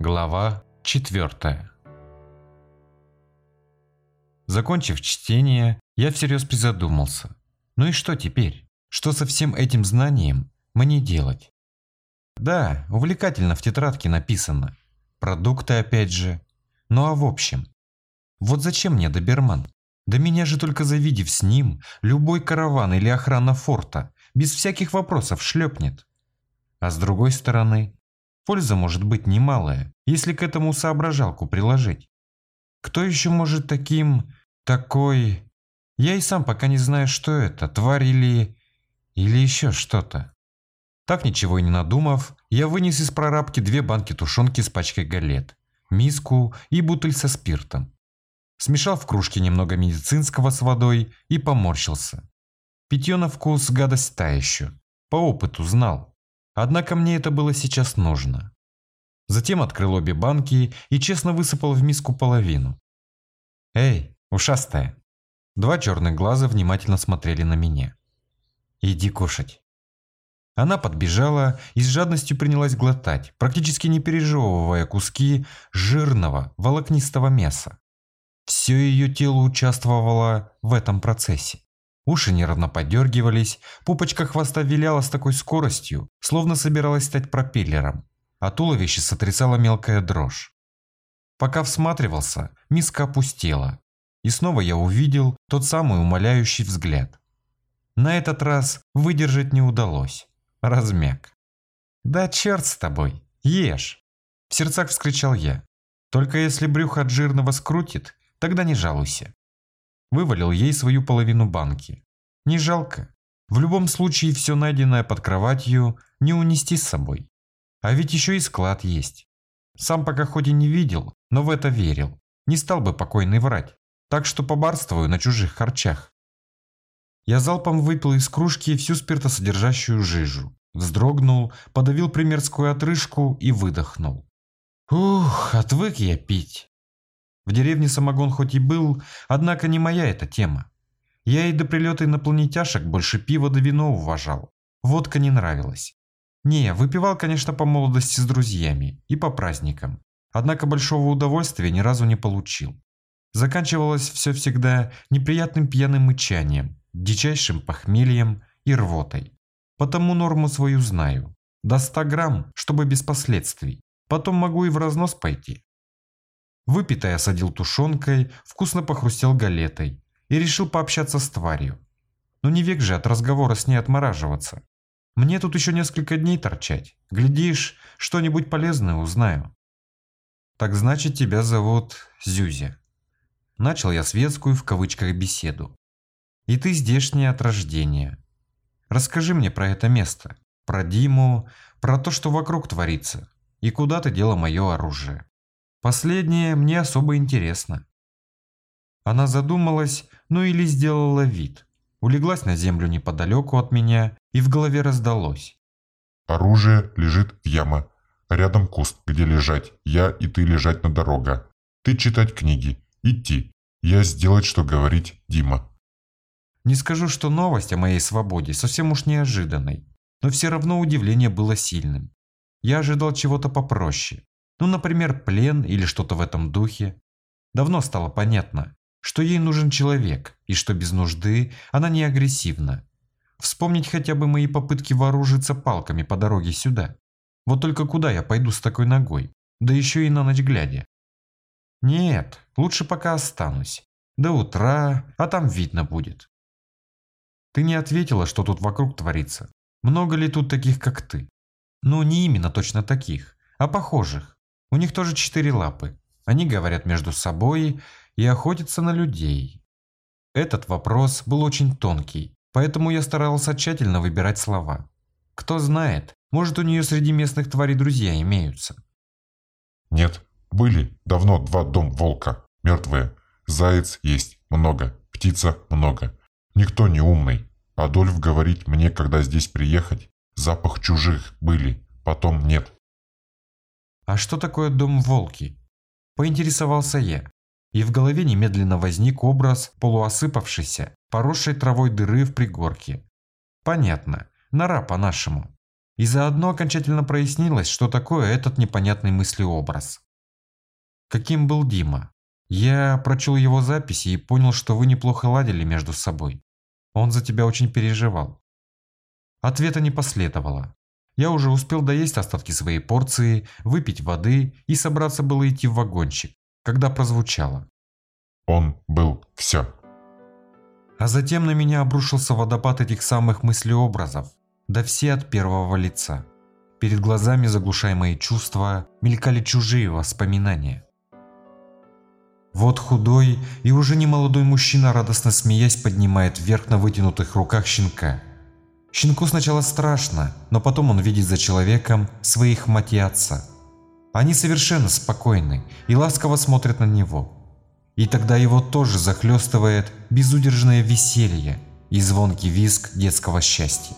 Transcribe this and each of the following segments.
Глава 4 Закончив чтение, я всерьез призадумался. Ну и что теперь? Что со всем этим знанием мне делать? Да, увлекательно в тетрадке написано. Продукты опять же. Ну а в общем? Вот зачем мне доберман? Да меня же только завидев с ним, любой караван или охрана форта без всяких вопросов шлепнет. А с другой стороны, польза может быть немалая, если к этому соображалку приложить. Кто еще может таким, такой... Я и сам пока не знаю, что это, тварь или... или еще что-то. Так ничего и не надумав, я вынес из прорабки две банки тушенки с пачкой галет, миску и бутыль со спиртом. Смешал в кружке немного медицинского с водой и поморщился. Питье на вкус гадость та еще. По опыту знал. Однако мне это было сейчас нужно. Затем открыл обе банки и честно высыпал в миску половину. «Эй, ушастая!» Два черных глаза внимательно смотрели на меня. «Иди кушать». Она подбежала и с жадностью принялась глотать, практически не пережевывая куски жирного, волокнистого мяса. Все ее тело участвовало в этом процессе. Уши нервно подергивались, пупочка хвоста виляла с такой скоростью, словно собиралась стать пропеллером, а туловище сотрясала мелкая дрожь. Пока всматривался, миска опустела, и снова я увидел тот самый умоляющий взгляд. На этот раз выдержать не удалось. Размяк. «Да черт с тобой, ешь!» В сердцах вскричал я. «Только если брюхо от жирного скрутит, Тогда не жалуйся. Вывалил ей свою половину банки. Не жалко. В любом случае все найденное под кроватью не унести с собой. А ведь еще и склад есть. Сам пока хоть и не видел, но в это верил. Не стал бы покойный врать. Так что побарствую на чужих харчах. Я залпом выпил из кружки всю спиртосодержащую жижу. Вздрогнул, подавил примерскую отрыжку и выдохнул. Ух, отвык я пить. В деревне самогон хоть и был, однако не моя эта тема. Я и до прилета инопланетяшек больше пива да вино уважал. Водка не нравилась. Не, выпивал, конечно, по молодости с друзьями и по праздникам. Однако большого удовольствия ни разу не получил. Заканчивалось все всегда неприятным пьяным мычанием, дичайшим похмельем и рвотой. Потому норму свою знаю. До 100 грамм, чтобы без последствий. Потом могу и в разнос пойти. Выпитый осадил тушенкой, вкусно похрустел галетой и решил пообщаться с тварью. Но не век же от разговора с ней отмораживаться. Мне тут еще несколько дней торчать. Глядишь, что-нибудь полезное узнаю. Так значит, тебя зовут Зюзя. Начал я светскую в кавычках беседу. И ты здешняя от рождения. Расскажи мне про это место, про Диму, про то, что вокруг творится, и куда ты дела мое оружие. Последнее мне особо интересно. Она задумалась, ну или сделала вид. Улеглась на землю неподалеку от меня, и в голове раздалось. Оружие лежит в яма. Рядом куст, где лежать. Я и ты лежать на дорога. Ты читать книги. Идти. Я сделать, что говорить Дима. Не скажу, что новость о моей свободе совсем уж неожиданной, но все равно удивление было сильным. Я ожидал чего-то попроще. Ну, например, плен или что-то в этом духе. Давно стало понятно, что ей нужен человек, и что без нужды она не агрессивна. Вспомнить хотя бы мои попытки вооружиться палками по дороге сюда. Вот только куда я пойду с такой ногой? Да еще и на ночь глядя. Нет, лучше пока останусь. До утра, а там видно будет. Ты не ответила, что тут вокруг творится. Много ли тут таких, как ты? Ну, не именно точно таких, а похожих. У них тоже четыре лапы. Они говорят между собой и охотятся на людей. Этот вопрос был очень тонкий, поэтому я старался тщательно выбирать слова. Кто знает, может у нее среди местных тварей друзья имеются. Нет, были давно два дом волка, мертвые. Заяц есть много, птица много. Никто не умный. Адольф говорит мне, когда здесь приехать, запах чужих были, потом нет. «А что такое дом Волки?» Поинтересовался я, и в голове немедленно возник образ полуосыпавшейся, поросшей травой дыры в пригорке. Понятно, нора по-нашему. И заодно окончательно прояснилось, что такое этот непонятный мыслеобраз. Каким был Дима? Я прочел его записи и понял, что вы неплохо ладили между собой. Он за тебя очень переживал. Ответа не последовало. Я уже успел доесть остатки своей порции, выпить воды и собраться было идти в вагончик, когда прозвучало. Он был все. А затем на меня обрушился водопад этих самых мыслеобразов, да все от первого лица. Перед глазами заглушаемые чувства мелькали чужие воспоминания. Вот худой и уже не молодой мужчина, радостно смеясь, поднимает вверх на вытянутых руках щенка. Щенку сначала страшно, но потом он видит за человеком своих мать и отца. Они совершенно спокойны и ласково смотрят на него. И тогда его тоже захлестывает безудержное веселье и звонкий визг детского счастья.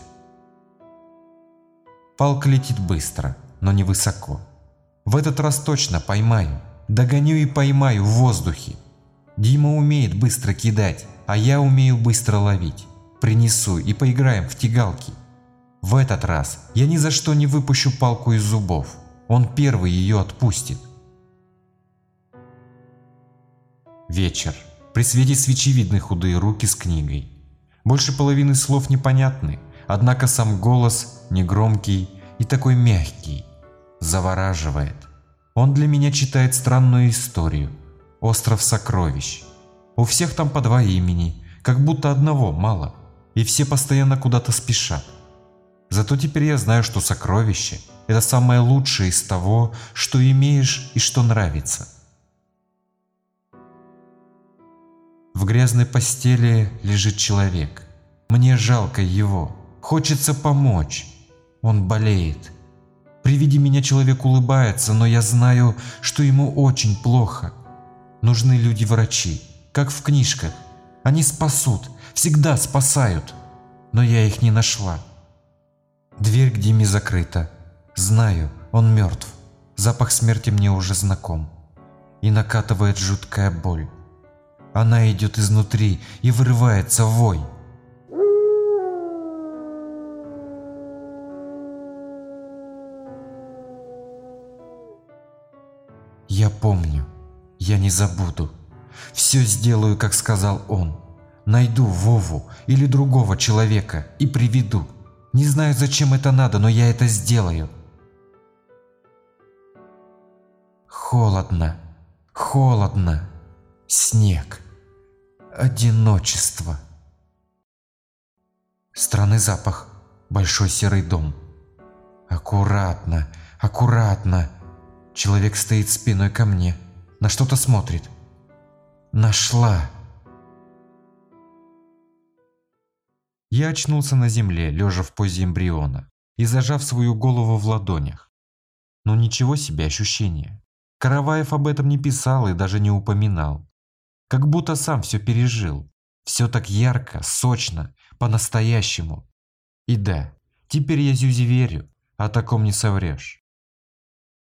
Палка летит быстро, но не высоко. В этот раз точно поймаю. Догоню и поймаю в воздухе. Дима умеет быстро кидать, а я умею быстро ловить. Принесу и поиграем в тягалки. В этот раз я ни за что не выпущу палку из зубов. Он первый ее отпустит. Вечер. При свете свечи видны худые руки с книгой. Больше половины слов непонятны, однако сам голос негромкий и такой мягкий, завораживает. Он для меня читает странную историю. Остров сокровищ. У всех там по два имени, как будто одного мало, и все постоянно куда-то спешат. Зато теперь я знаю, что сокровище – это самое лучшее из того, что имеешь и что нравится. В грязной постели лежит человек. Мне жалко его. Хочется помочь. Он болеет. При виде меня человек улыбается, но я знаю, что ему очень плохо. Нужны люди-врачи, как в книжках. Они спасут, всегда спасают. Но я их не нашла. Дверь к Диме закрыта. Знаю, он мертв. Запах смерти мне уже знаком. И накатывает жуткая боль. Она идет изнутри и вырывается вой. Я помню, я не забуду. Все сделаю, как сказал он. Найду Вову или другого человека и приведу. Не знаю, зачем это надо, но я это сделаю. Холодно, холодно, снег, одиночество. Странный запах, большой серый дом. Аккуратно, аккуратно. Человек стоит спиной ко мне, на что-то смотрит. Нашла. Я очнулся на земле, лежа в позе эмбриона и зажав свою голову в ладонях. Но ничего себе ощущение. Караваев об этом не писал и даже не упоминал. Как будто сам все пережил. Все так ярко, сочно, по-настоящему. И да, теперь я Зюзе верю, о таком не соврешь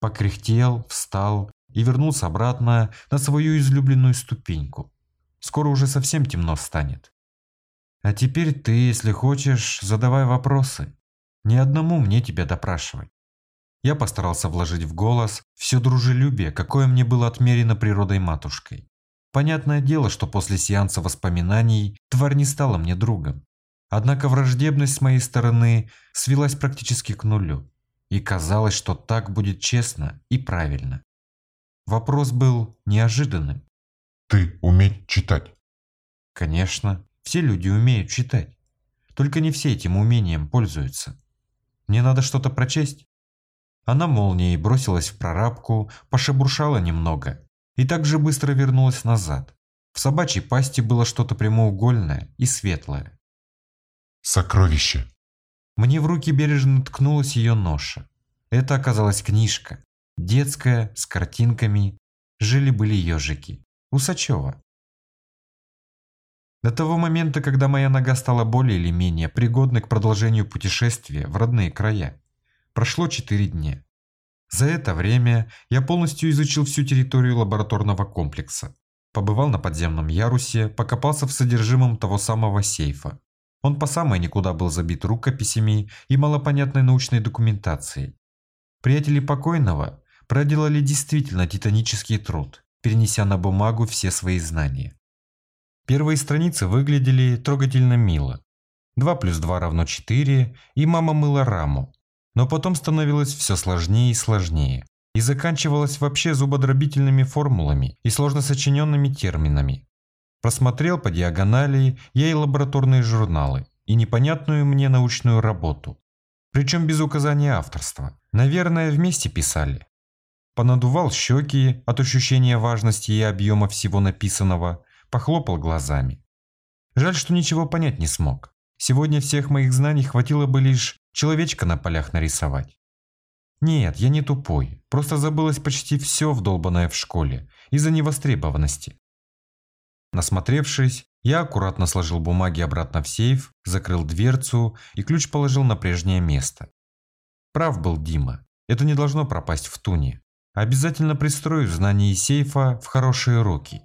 покряхтел, встал и вернулся обратно на свою излюбленную ступеньку. Скоро уже совсем темно станет. А теперь ты, если хочешь, задавай вопросы. Ни одному мне тебя допрашивать. Я постарался вложить в голос все дружелюбие, какое мне было отмерено природой матушкой. Понятное дело, что после сеанса воспоминаний тварь не стала мне другом. Однако враждебность с моей стороны свелась практически к нулю. И казалось, что так будет честно и правильно. Вопрос был неожиданным. Ты уметь читать? Конечно, все люди умеют читать. Только не все этим умением пользуются. Мне надо что-то прочесть. Она молнией бросилась в прорабку, пошебуршала немного и так же быстро вернулась назад. В собачьей пасти было что-то прямоугольное и светлое. Сокровище. Мне в руки бережно ткнулась ее ноша. Это оказалась книжка. Детская, с картинками. Жили-были ежики. Усачева. До того момента, когда моя нога стала более или менее пригодной к продолжению путешествия в родные края, прошло 4 дня. За это время я полностью изучил всю территорию лабораторного комплекса. Побывал на подземном ярусе, покопался в содержимом того самого сейфа, Он по самой никуда был забит рукописями и малопонятной научной документацией. Приятели покойного проделали действительно титанический труд, перенеся на бумагу все свои знания. Первые страницы выглядели трогательно мило. 2 плюс 2 равно 4, и мама мыла раму. Но потом становилось все сложнее и сложнее. И заканчивалось вообще зубодробительными формулами и сложно сочиненными терминами. Просмотрел по диагонали я и лабораторные журналы, и непонятную мне научную работу. Причем без указания авторства. Наверное, вместе писали. Понадувал щеки от ощущения важности и объема всего написанного, похлопал глазами. Жаль, что ничего понять не смог. Сегодня всех моих знаний хватило бы лишь человечка на полях нарисовать. Нет, я не тупой, просто забылось почти все вдолбанное в школе из-за невостребованности. Насмотревшись, я аккуратно сложил бумаги обратно в сейф, закрыл дверцу и ключ положил на прежнее место. Прав был Дима, это не должно пропасть в туне. Обязательно пристрою знания из сейфа в хорошие руки.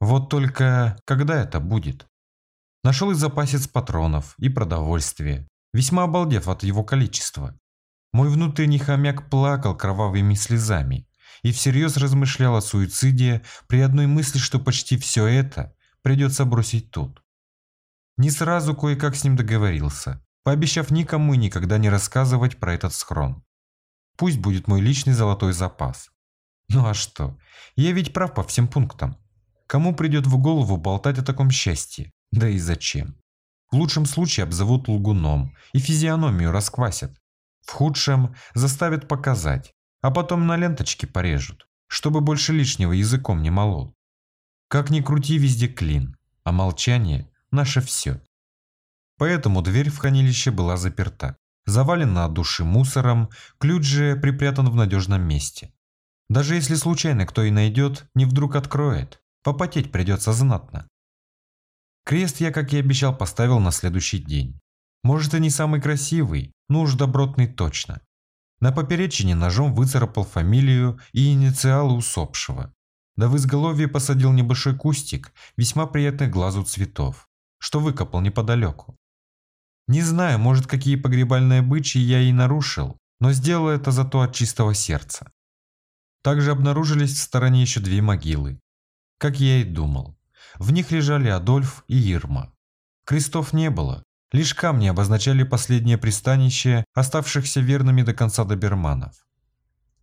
Вот только когда это будет? Нашел и запасец патронов, и продовольствие, весьма обалдев от его количества. Мой внутренний хомяк плакал кровавыми слезами и всерьез размышлял о суициде при одной мысли, что почти все это придется бросить тут. Не сразу кое-как с ним договорился, пообещав никому и никогда не рассказывать про этот схрон. Пусть будет мой личный золотой запас. Ну а что, я ведь прав по всем пунктам. Кому придет в голову болтать о таком счастье? Да и зачем? В лучшем случае обзовут лгуном и физиономию расквасят. В худшем заставят показать, а потом на ленточке порежут, чтобы больше лишнего языком не молол. Как ни крути, везде клин, а молчание – наше все. Поэтому дверь в хранилище была заперта, завалена от души мусором, ключ же припрятан в надежном месте. Даже если случайно кто и найдет, не вдруг откроет, попотеть придется знатно. Крест я, как и обещал, поставил на следующий день. Может и не самый красивый, но уж добротный точно. На поперечине ножом выцарапал фамилию и инициалы усопшего. Да в изголовье посадил небольшой кустик, весьма приятных глазу цветов, что выкопал неподалеку. Не знаю, может какие погребальные бычьи я и нарушил, но сделал это зато от чистого сердца. Также обнаружились в стороне еще две могилы. Как я и думал. В них лежали Адольф и Ирма. Крестов не было, лишь камни обозначали последнее пристанище оставшихся верными до конца доберманов.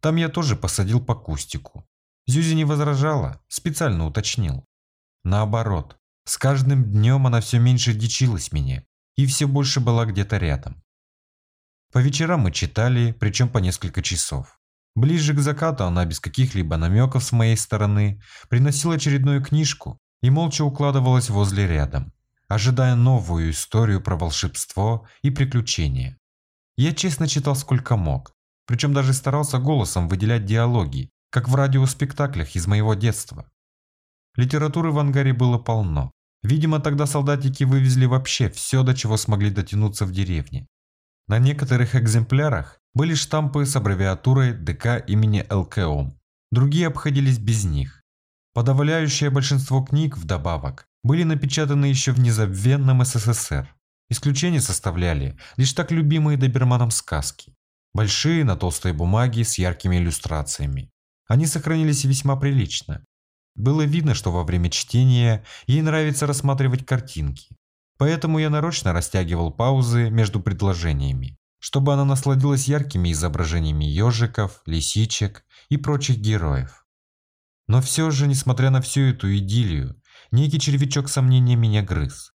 Там я тоже посадил по кустику. Зюзи не возражала, специально уточнил. Наоборот, с каждым днем она все меньше дичилась меня и все больше была где-то рядом. По вечерам мы читали, причем по несколько часов. Ближе к закату она без каких-либо намеков с моей стороны приносила очередную книжку и молча укладывалась возле рядом, ожидая новую историю про волшебство и приключения. Я честно читал сколько мог, причем даже старался голосом выделять диалоги, как в радиоспектаклях из моего детства. Литературы в ангаре было полно. Видимо, тогда солдатики вывезли вообще все, до чего смогли дотянуться в деревне. На некоторых экземплярах были штампы с аббревиатурой ДК имени ЛКОМ, другие обходились без них. Подавляющее большинство книг, вдобавок, были напечатаны еще в незабвенном СССР. Исключение составляли лишь так любимые доберманом сказки. Большие на толстой бумаге с яркими иллюстрациями. Они сохранились весьма прилично. Было видно, что во время чтения ей нравится рассматривать картинки. Поэтому я нарочно растягивал паузы между предложениями, чтобы она насладилась яркими изображениями ежиков, лисичек и прочих героев. Но все же, несмотря на всю эту идиллию, некий червячок сомнения меня грыз.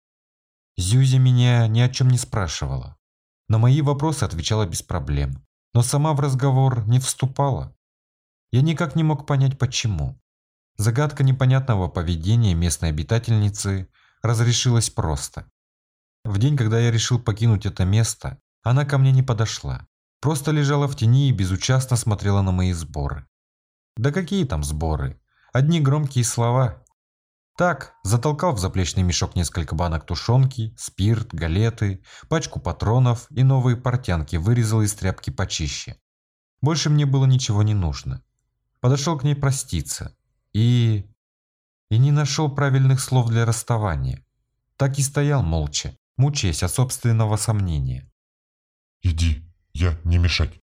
Зюзя меня ни о чем не спрашивала. На мои вопросы отвечала без проблем, но сама в разговор не вступала. Я никак не мог понять, почему. Загадка непонятного поведения местной обитательницы разрешилась просто. В день, когда я решил покинуть это место, она ко мне не подошла. Просто лежала в тени и безучастно смотрела на мои сборы. Да какие там сборы? Одни громкие слова. Так, затолкал в заплечный мешок несколько банок тушенки, спирт, галеты, пачку патронов и новые портянки вырезал из тряпки почище. Больше мне было ничего не нужно. Подошел к ней проститься. И... И не нашел правильных слов для расставания. Так и стоял молча, мучаясь от собственного сомнения. «Иди, я не мешать».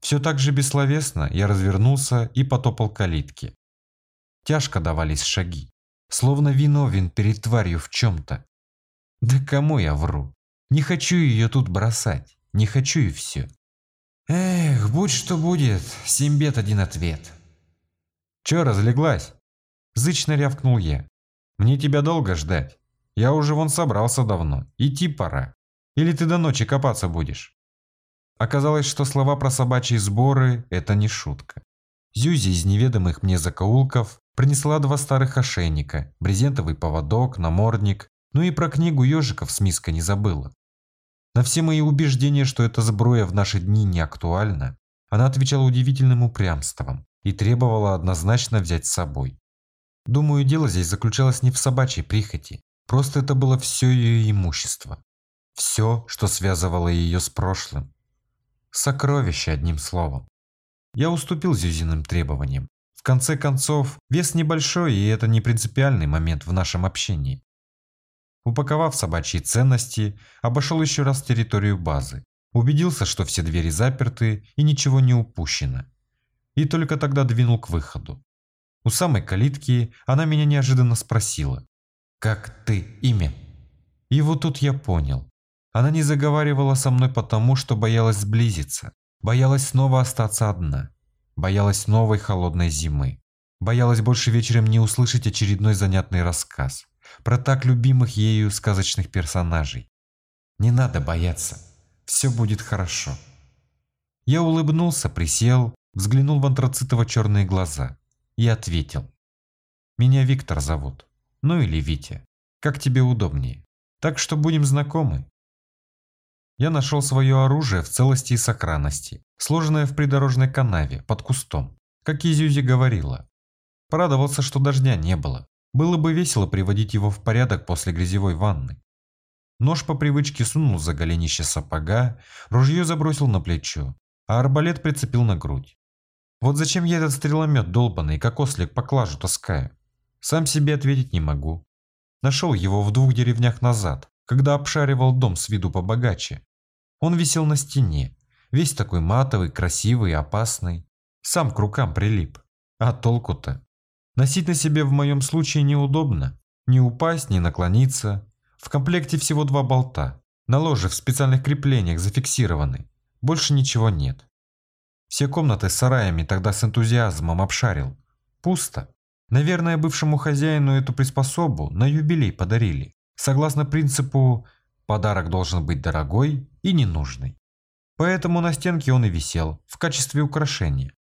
Все так же бессловесно я развернулся и потопал к калитке. Тяжко давались шаги, словно виновен перед тварью в чем-то. Да кому я вру? Не хочу ее тут бросать, не хочу и все. Эх, будь что будет, семь бед один ответ. Че разлеглась? Зычно рявкнул я. Мне тебя долго ждать. Я уже вон собрался давно, идти пора. Или ты до ночи копаться будешь? Оказалось, что слова про собачьи сборы – это не шутка. Зюзи из неведомых мне закоулков принесла два старых ошейника, брезентовый поводок, намордник, ну и про книгу ежиков с миской не забыла. На все мои убеждения, что эта сброя в наши дни не актуальна, она отвечала удивительным упрямством и требовала однозначно взять с собой. Думаю, дело здесь заключалось не в собачьей прихоти, просто это было все ее имущество. Все, что связывало ее с прошлым. Сокровище, одним словом. Я уступил Зюзиным требованиям. В конце концов, вес небольшой, и это не принципиальный момент в нашем общении. Упаковав собачьи ценности, обошел еще раз территорию базы. Убедился, что все двери заперты и ничего не упущено. И только тогда двинул к выходу. У самой калитки она меня неожиданно спросила. «Как ты имя?» И вот тут я понял. Она не заговаривала со мной потому, что боялась сблизиться, боялась снова остаться одна, боялась новой холодной зимы, боялась больше вечером не услышать очередной занятный рассказ про так любимых ею сказочных персонажей. Не надо бояться, все будет хорошо. Я улыбнулся, присел, взглянул в антрацитово-черные глаза и ответил. Меня Виктор зовут, ну или Витя, как тебе удобнее. Так что будем знакомы. Я нашел свое оружие в целости и сохранности, сложенное в придорожной канаве, под кустом, как Изюзи говорила. Порадовался, что дождя не было. Было бы весело приводить его в порядок после грязевой ванны. Нож по привычке сунул за голенище сапога, ружье забросил на плечо, а арбалет прицепил на грудь. Вот зачем я этот стреломет долбанный, как ослик по клажу таскаю? Сам себе ответить не могу. Нашел его в двух деревнях назад, когда обшаривал дом с виду побогаче. Он висел на стене, весь такой матовый, красивый опасный. Сам к рукам прилип. А толку-то? Носить на себе в моем случае неудобно. Не упасть, не наклониться. В комплекте всего два болта. На ложе в специальных креплениях зафиксированы. Больше ничего нет. Все комнаты с сараями тогда с энтузиазмом обшарил. Пусто. Наверное, бывшему хозяину эту приспособу на юбилей подарили. Согласно принципу Подарок должен быть дорогой и ненужный. Поэтому на стенке он и висел, в качестве украшения.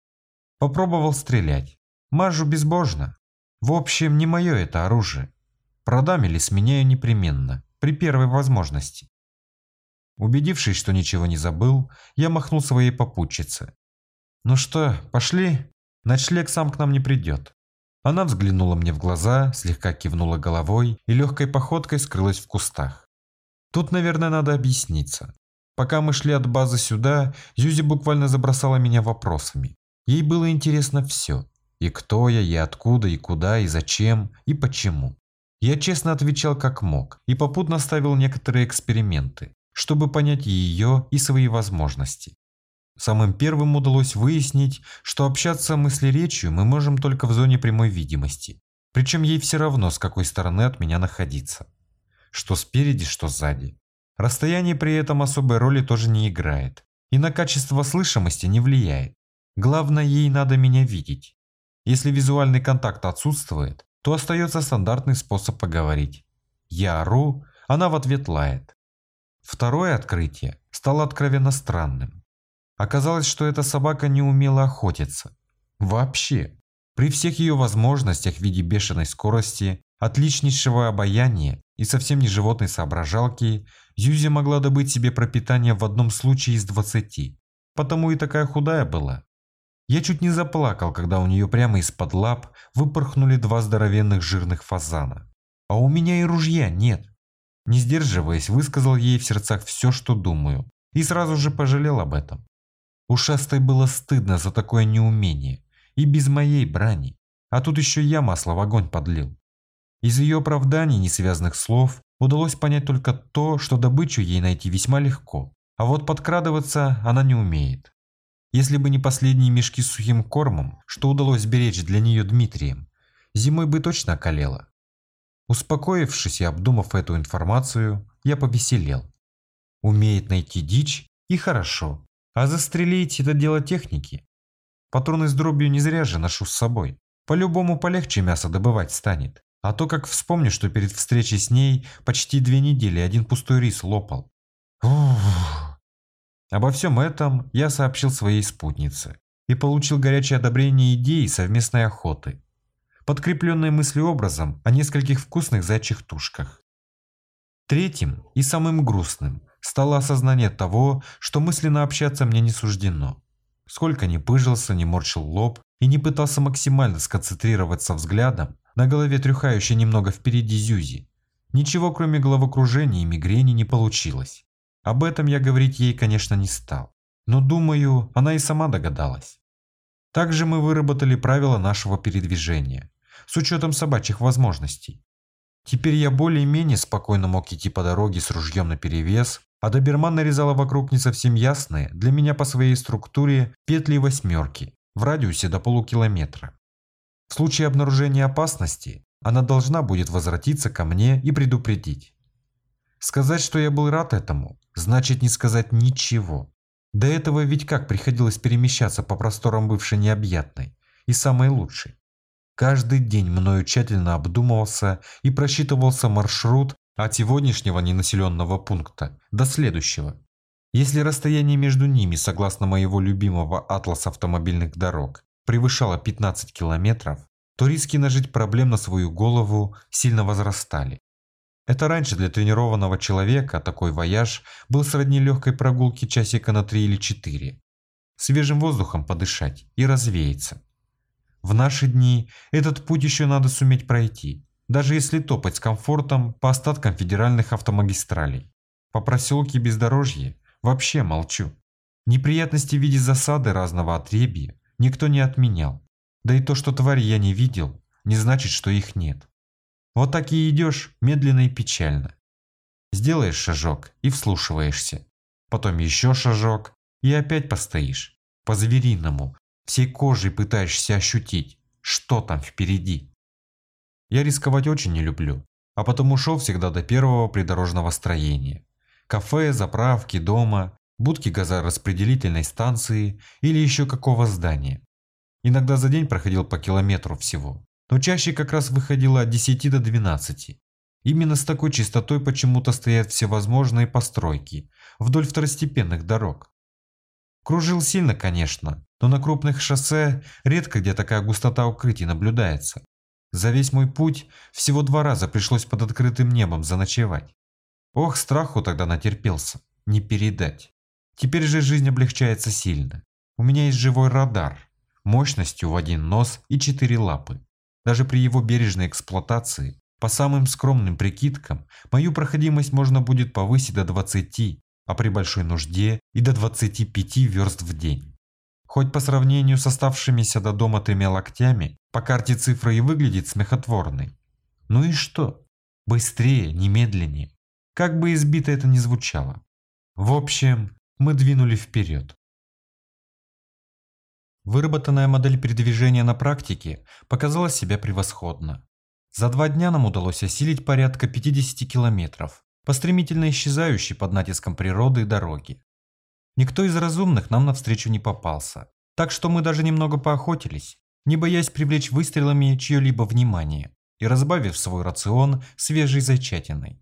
Попробовал стрелять. Мажу безбожно. В общем, не мое это оружие. Продам или сменяю непременно, при первой возможности. Убедившись, что ничего не забыл, я махнул своей попутчице. «Ну что, пошли? Ночлег сам к нам не придет». Она взглянула мне в глаза, слегка кивнула головой и легкой походкой скрылась в кустах. Тут, наверное, надо объясниться. Пока мы шли от базы сюда, Зюзи буквально забросала меня вопросами. Ей было интересно все. И кто я, и откуда, и куда, и зачем, и почему. Я честно отвечал как мог и попутно ставил некоторые эксперименты, чтобы понять ее и свои возможности. Самым первым удалось выяснить, что общаться мысли-речью мы можем только в зоне прямой видимости. Причем ей все равно, с какой стороны от меня находиться что спереди, что сзади. Расстояние при этом особой роли тоже не играет и на качество слышимости не влияет. Главное, ей надо меня видеть. Если визуальный контакт отсутствует, то остается стандартный способ поговорить. Я ору, она в ответ лает. Второе открытие стало откровенно странным. Оказалось, что эта собака не умела охотиться. Вообще. При всех ее возможностях в виде бешеной скорости, отличнейшего обаяния и совсем не животной соображалки, Юзи могла добыть себе пропитание в одном случае из двадцати. Потому и такая худая была. Я чуть не заплакал, когда у нее прямо из-под лап выпорхнули два здоровенных жирных фазана. А у меня и ружья нет. Не сдерживаясь, высказал ей в сердцах все, что думаю, и сразу же пожалел об этом. Ушастой было стыдно за такое неумение, и без моей брани. А тут еще я масло в огонь подлил. Из ее оправданий несвязных слов Удалось понять только то, что добычу ей найти весьма легко, а вот подкрадываться она не умеет. Если бы не последние мешки с сухим кормом, что удалось сберечь для нее Дмитрием, зимой бы точно околела. Успокоившись и обдумав эту информацию, я повеселел. Умеет найти дичь и хорошо, а застрелить – это дело техники. Патроны с дробью не зря же ношу с собой. По-любому полегче мясо добывать станет. А то как вспомню, что перед встречей с ней почти две недели один пустой рис лопал. Обо всем этом я сообщил своей спутнице и получил горячее одобрение идеи совместной охоты, подкрепленной мыслеобразом о нескольких вкусных зайчих тушках. Третьим и самым грустным стало осознание того, что мысленно общаться мне не суждено. Сколько ни пыжился, ни морщил лоб и не пытался максимально сконцентрироваться взглядом на голове трюхающей немного впереди Зюзи, ничего кроме головокружения и мигрени не получилось. Об этом я говорить ей, конечно, не стал, но думаю, она и сама догадалась. Также мы выработали правила нашего передвижения, с учетом собачьих возможностей. Теперь я более-менее спокойно мог идти по дороге с ружьем наперевес, а доберман нарезала вокруг не совсем ясные, для меня по своей структуре, петли восьмерки, в радиусе до полукилометра. В случае обнаружения опасности, она должна будет возвратиться ко мне и предупредить. Сказать, что я был рад этому, значит не сказать ничего. До этого ведь как приходилось перемещаться по просторам бывшей необъятной и самой лучшей. Каждый день мною тщательно обдумывался и просчитывался маршрут от сегодняшнего ненаселенного пункта до следующего. Если расстояние между ними, согласно моего любимого атласа автомобильных дорог, превышало 15 километров, то риски нажить проблем на свою голову сильно возрастали. Это раньше для тренированного человека такой вояж был сродни легкой прогулки часика на 3 или 4. Свежим воздухом подышать и развеяться. В наши дни этот путь еще надо суметь пройти, даже если топать с комфортом по остаткам федеральных автомагистралей. По проселке бездорожье вообще молчу. Неприятности в виде засады разного отребья никто не отменял. Да и то, что твари я не видел, не значит, что их нет. Вот так и идешь медленно и печально. Сделаешь шажок и вслушиваешься. Потом еще шажок и опять постоишь. По-звериному, Всей кожей пытаешься ощутить, что там впереди. Я рисковать очень не люблю, а потому шел всегда до первого придорожного строения. Кафе, заправки, дома, будки газораспределительной станции или еще какого здания. Иногда за день проходил по километру всего, но чаще как раз выходило от 10 до 12. Именно с такой частотой почему-то стоят всевозможные постройки вдоль второстепенных дорог. Кружил сильно, конечно, но на крупных шоссе редко где такая густота укрытий наблюдается. За весь мой путь всего два раза пришлось под открытым небом заночевать. Ох, страху тогда натерпелся, не передать. Теперь же жизнь облегчается сильно. У меня есть живой радар, мощностью в один нос и четыре лапы. Даже при его бережной эксплуатации, по самым скромным прикидкам, мою проходимость можно будет повысить до 20, а при большой нужде и до 25 верст в день. Хоть по сравнению с оставшимися до дома тремя локтями, по карте цифра и выглядит смехотворной. Ну и что? Быстрее, немедленнее. Как бы избито это ни звучало. В общем, мы двинули вперед. Выработанная модель передвижения на практике показала себя превосходно. За два дня нам удалось осилить порядка 50 километров, по стремительно исчезающей под натиском природы дороги. Никто из разумных нам навстречу не попался, так что мы даже немного поохотились, не боясь привлечь выстрелами чье-либо внимание и разбавив свой рацион свежей зайчатиной.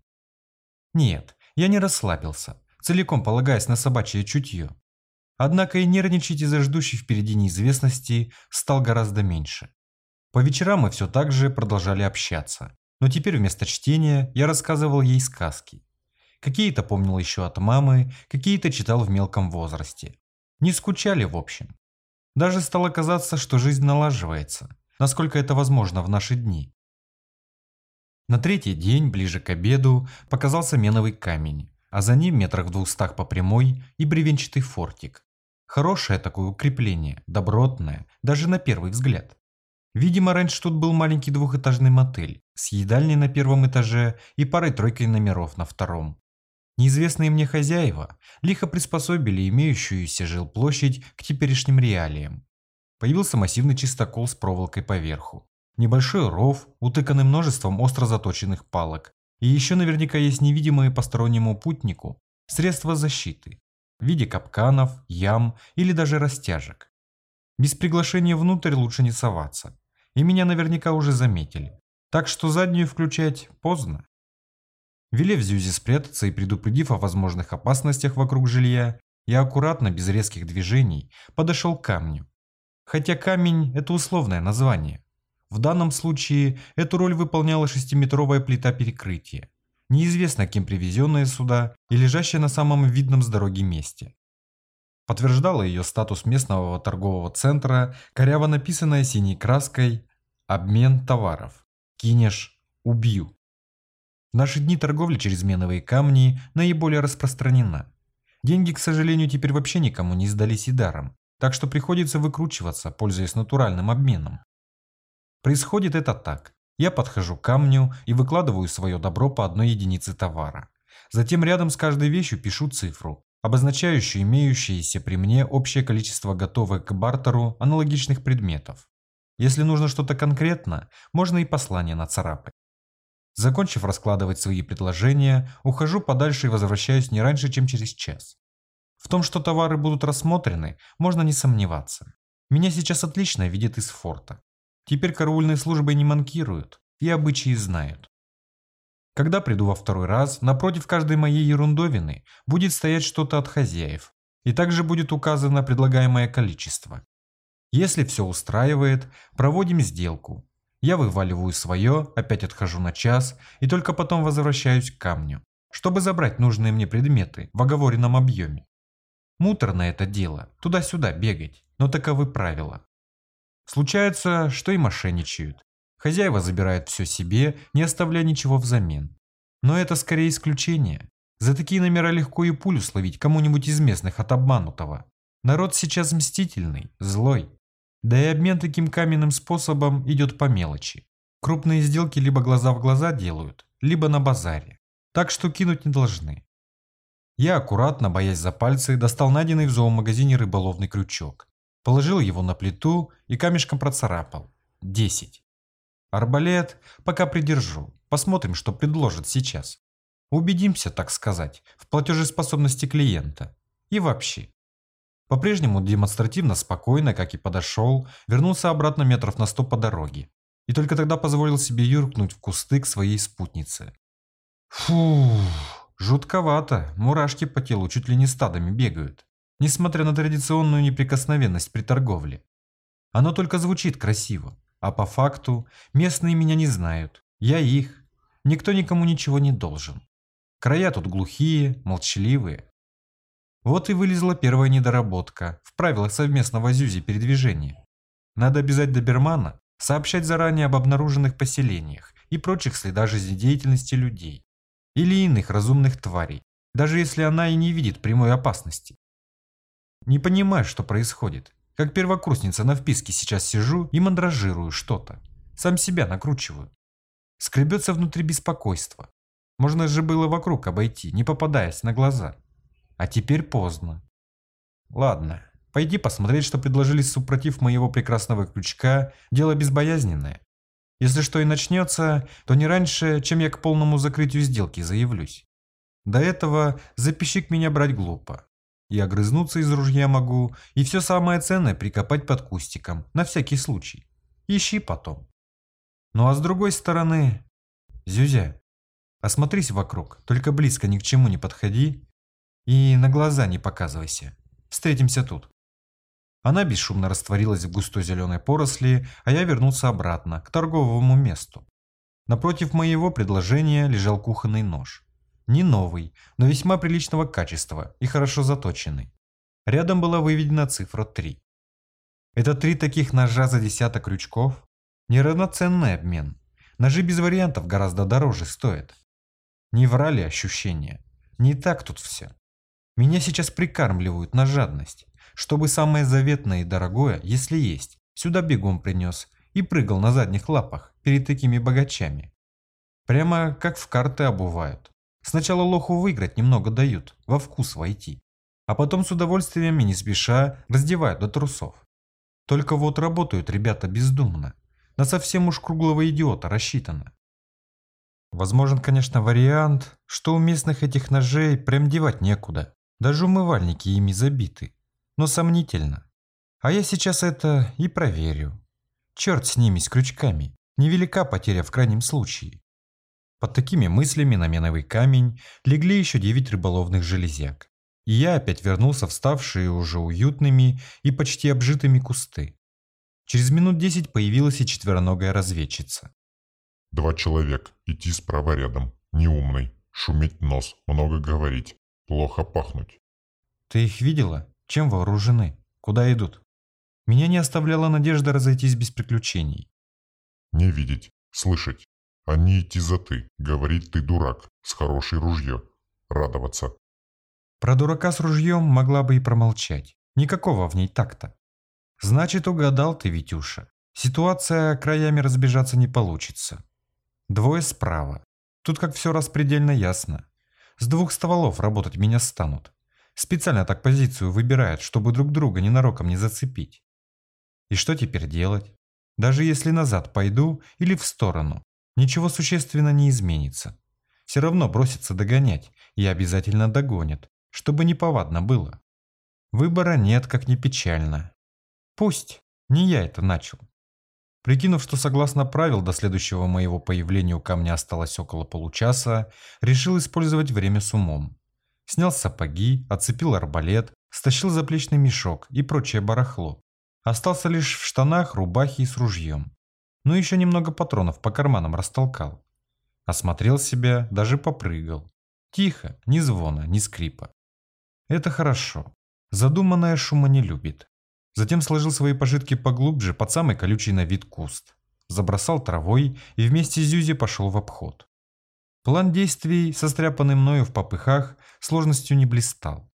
Нет, я не расслабился, целиком полагаясь на собачье чутье. Однако и нервничать из-за ждущей впереди неизвестности стал гораздо меньше. По вечерам мы все так же продолжали общаться, но теперь вместо чтения я рассказывал ей сказки. Какие-то помнил еще от мамы, какие-то читал в мелком возрасте. Не скучали в общем. Даже стало казаться, что жизнь налаживается, насколько это возможно в наши дни. На третий день, ближе к обеду, показался меновый камень, а за ним метрах в двухстах по прямой и бревенчатый фортик. Хорошее такое укрепление, добротное, даже на первый взгляд. Видимо, раньше тут был маленький двухэтажный мотель с едальней на первом этаже и парой-тройкой номеров на втором. Неизвестные мне хозяева лихо приспособили имеющуюся жилплощадь к теперешним реалиям. Появился массивный чистокол с проволокой поверху. Небольшой ров, утыканный множеством остро заточенных палок. И еще наверняка есть невидимые постороннему путнику средства защиты в виде капканов, ям или даже растяжек. Без приглашения внутрь лучше не соваться. И меня наверняка уже заметили. Так что заднюю включать поздно. Велев Зюзи спрятаться и предупредив о возможных опасностях вокруг жилья, я аккуратно, без резких движений, подошел к камню. Хотя камень – это условное название. В данном случае эту роль выполняла шестиметровая плита перекрытия, неизвестно кем привезенная сюда и лежащая на самом видном с дороги месте. Подтверждала ее статус местного торгового центра, коряво написанная синей краской «Обмен товаров». Кинешь – убью. В наши дни торговля через меновые камни наиболее распространена. Деньги, к сожалению, теперь вообще никому не сдались и даром, так что приходится выкручиваться, пользуясь натуральным обменом. Происходит это так. Я подхожу к камню и выкладываю свое добро по одной единице товара. Затем рядом с каждой вещью пишу цифру, обозначающую имеющееся при мне общее количество готовых к бартеру аналогичных предметов. Если нужно что-то конкретно, можно и послание нацарапать. Закончив раскладывать свои предложения, ухожу подальше и возвращаюсь не раньше, чем через час. В том, что товары будут рассмотрены, можно не сомневаться. Меня сейчас отлично видят из форта. Теперь караульные службы не манкируют и обычаи знают. Когда приду во второй раз, напротив каждой моей ерундовины будет стоять что-то от хозяев, и также будет указано предлагаемое количество. Если все устраивает, проводим сделку. Я вываливаю свое, опять отхожу на час и только потом возвращаюсь к камню, чтобы забрать нужные мне предметы в оговоренном объеме. Муторно это дело, туда-сюда бегать, но таковы правила. Случается, что и мошенничают. Хозяева забирают все себе, не оставляя ничего взамен. Но это скорее исключение. За такие номера легко и пулю словить кому-нибудь из местных от обманутого. Народ сейчас мстительный, злой. Да и обмен таким каменным способом идет по мелочи. Крупные сделки либо глаза в глаза делают, либо на базаре. Так что кинуть не должны. Я аккуратно, боясь за пальцы, достал найденный в зоомагазине рыболовный крючок. Положил его на плиту и камешком процарапал. Десять. Арбалет пока придержу. Посмотрим, что предложат сейчас. Убедимся, так сказать, в платежеспособности клиента. И вообще. По-прежнему демонстративно спокойно, как и подошел, вернулся обратно метров на сто по дороге. И только тогда позволил себе юркнуть в кусты к своей спутнице. Фу, жутковато, мурашки по телу чуть ли не стадами бегают несмотря на традиционную неприкосновенность при торговле. Оно только звучит красиво, а по факту местные меня не знают, я их. Никто никому ничего не должен. Края тут глухие, молчаливые. Вот и вылезла первая недоработка в правилах совместного зюзи передвижения. Надо обязать добермана сообщать заранее об обнаруженных поселениях и прочих следах жизнедеятельности людей или иных разумных тварей, даже если она и не видит прямой опасности. Не понимаю, что происходит. Как первокурсница на вписке сейчас сижу и мандражирую что-то. Сам себя накручиваю. Скребется внутри беспокойство. Можно же было вокруг обойти, не попадаясь на глаза. А теперь поздно. Ладно, пойди посмотреть, что предложили супротив моего прекрасного крючка, дело безбоязненное. Если что и начнется, то не раньше, чем я к полному закрытию сделки заявлюсь. До этого запищик меня брать глупо. И огрызнуться из ружья могу, и все самое ценное прикопать под кустиком, на всякий случай. Ищи потом. Ну а с другой стороны... Зюзя, осмотрись вокруг, только близко ни к чему не подходи и на глаза не показывайся. Встретимся тут. Она бесшумно растворилась в густой зеленой поросли, а я вернулся обратно, к торговому месту. Напротив моего предложения лежал кухонный нож. Не новый, но весьма приличного качества и хорошо заточенный. Рядом была выведена цифра 3. Это три таких ножа за десяток крючков? Неравноценный обмен. Ножи без вариантов гораздо дороже стоят. Не врали ощущения. Не так тут все. Меня сейчас прикармливают на жадность, чтобы самое заветное и дорогое, если есть, сюда бегом принес и прыгал на задних лапах перед такими богачами. Прямо как в карты обувают. Сначала лоху выиграть немного дают, во вкус войти, а потом с удовольствием и не спеша раздевают до трусов. Только вот работают ребята бездумно, на совсем уж круглого идиота рассчитано. Возможен, конечно, вариант, что у местных этих ножей прям девать некуда, даже умывальники ими забиты, но сомнительно. А я сейчас это и проверю. Черт с ними, с крючками, невелика потеря в крайнем случае. Под такими мыслями на меновый камень легли еще девять рыболовных железяк. И я опять вернулся в ставшие уже уютными и почти обжитыми кусты. Через минут десять появилась и четвероногая разведчица. Два человек, идти справа рядом, неумный, шуметь нос, много говорить, плохо пахнуть. Ты их видела? Чем вооружены? Куда идут? Меня не оставляла надежда разойтись без приключений. Не видеть, слышать. Они идти за ты, говорить ты дурак, с хорошей ружье. Радоваться. Про дурака с ружьем могла бы и промолчать. Никакого в ней такта. Значит, угадал ты, Витюша. Ситуация краями разбежаться не получится. Двое справа. Тут как все распредельно ясно. С двух стволов работать меня станут. Специально так позицию выбирают, чтобы друг друга ненароком не зацепить. И что теперь делать? Даже если назад пойду или в сторону, ничего существенно не изменится. Все равно бросится догонять и обязательно догонят, чтобы не повадно было. Выбора нет, как ни печально. Пусть, не я это начал. Прикинув, что согласно правил до следующего моего появления у камня осталось около получаса, решил использовать время с умом. Снял сапоги, отцепил арбалет, стащил заплечный мешок и прочее барахло. Остался лишь в штанах, рубахе и с ружьем. Ну еще немного патронов по карманам растолкал. Осмотрел себя, даже попрыгал. Тихо, ни звона, ни скрипа. Это хорошо. Задуманное шума не любит. Затем сложил свои пожитки поглубже под самый колючий на вид куст. Забросал травой и вместе с Зюзи пошел в обход. План действий, состряпанный мною в попыхах, сложностью не блистал.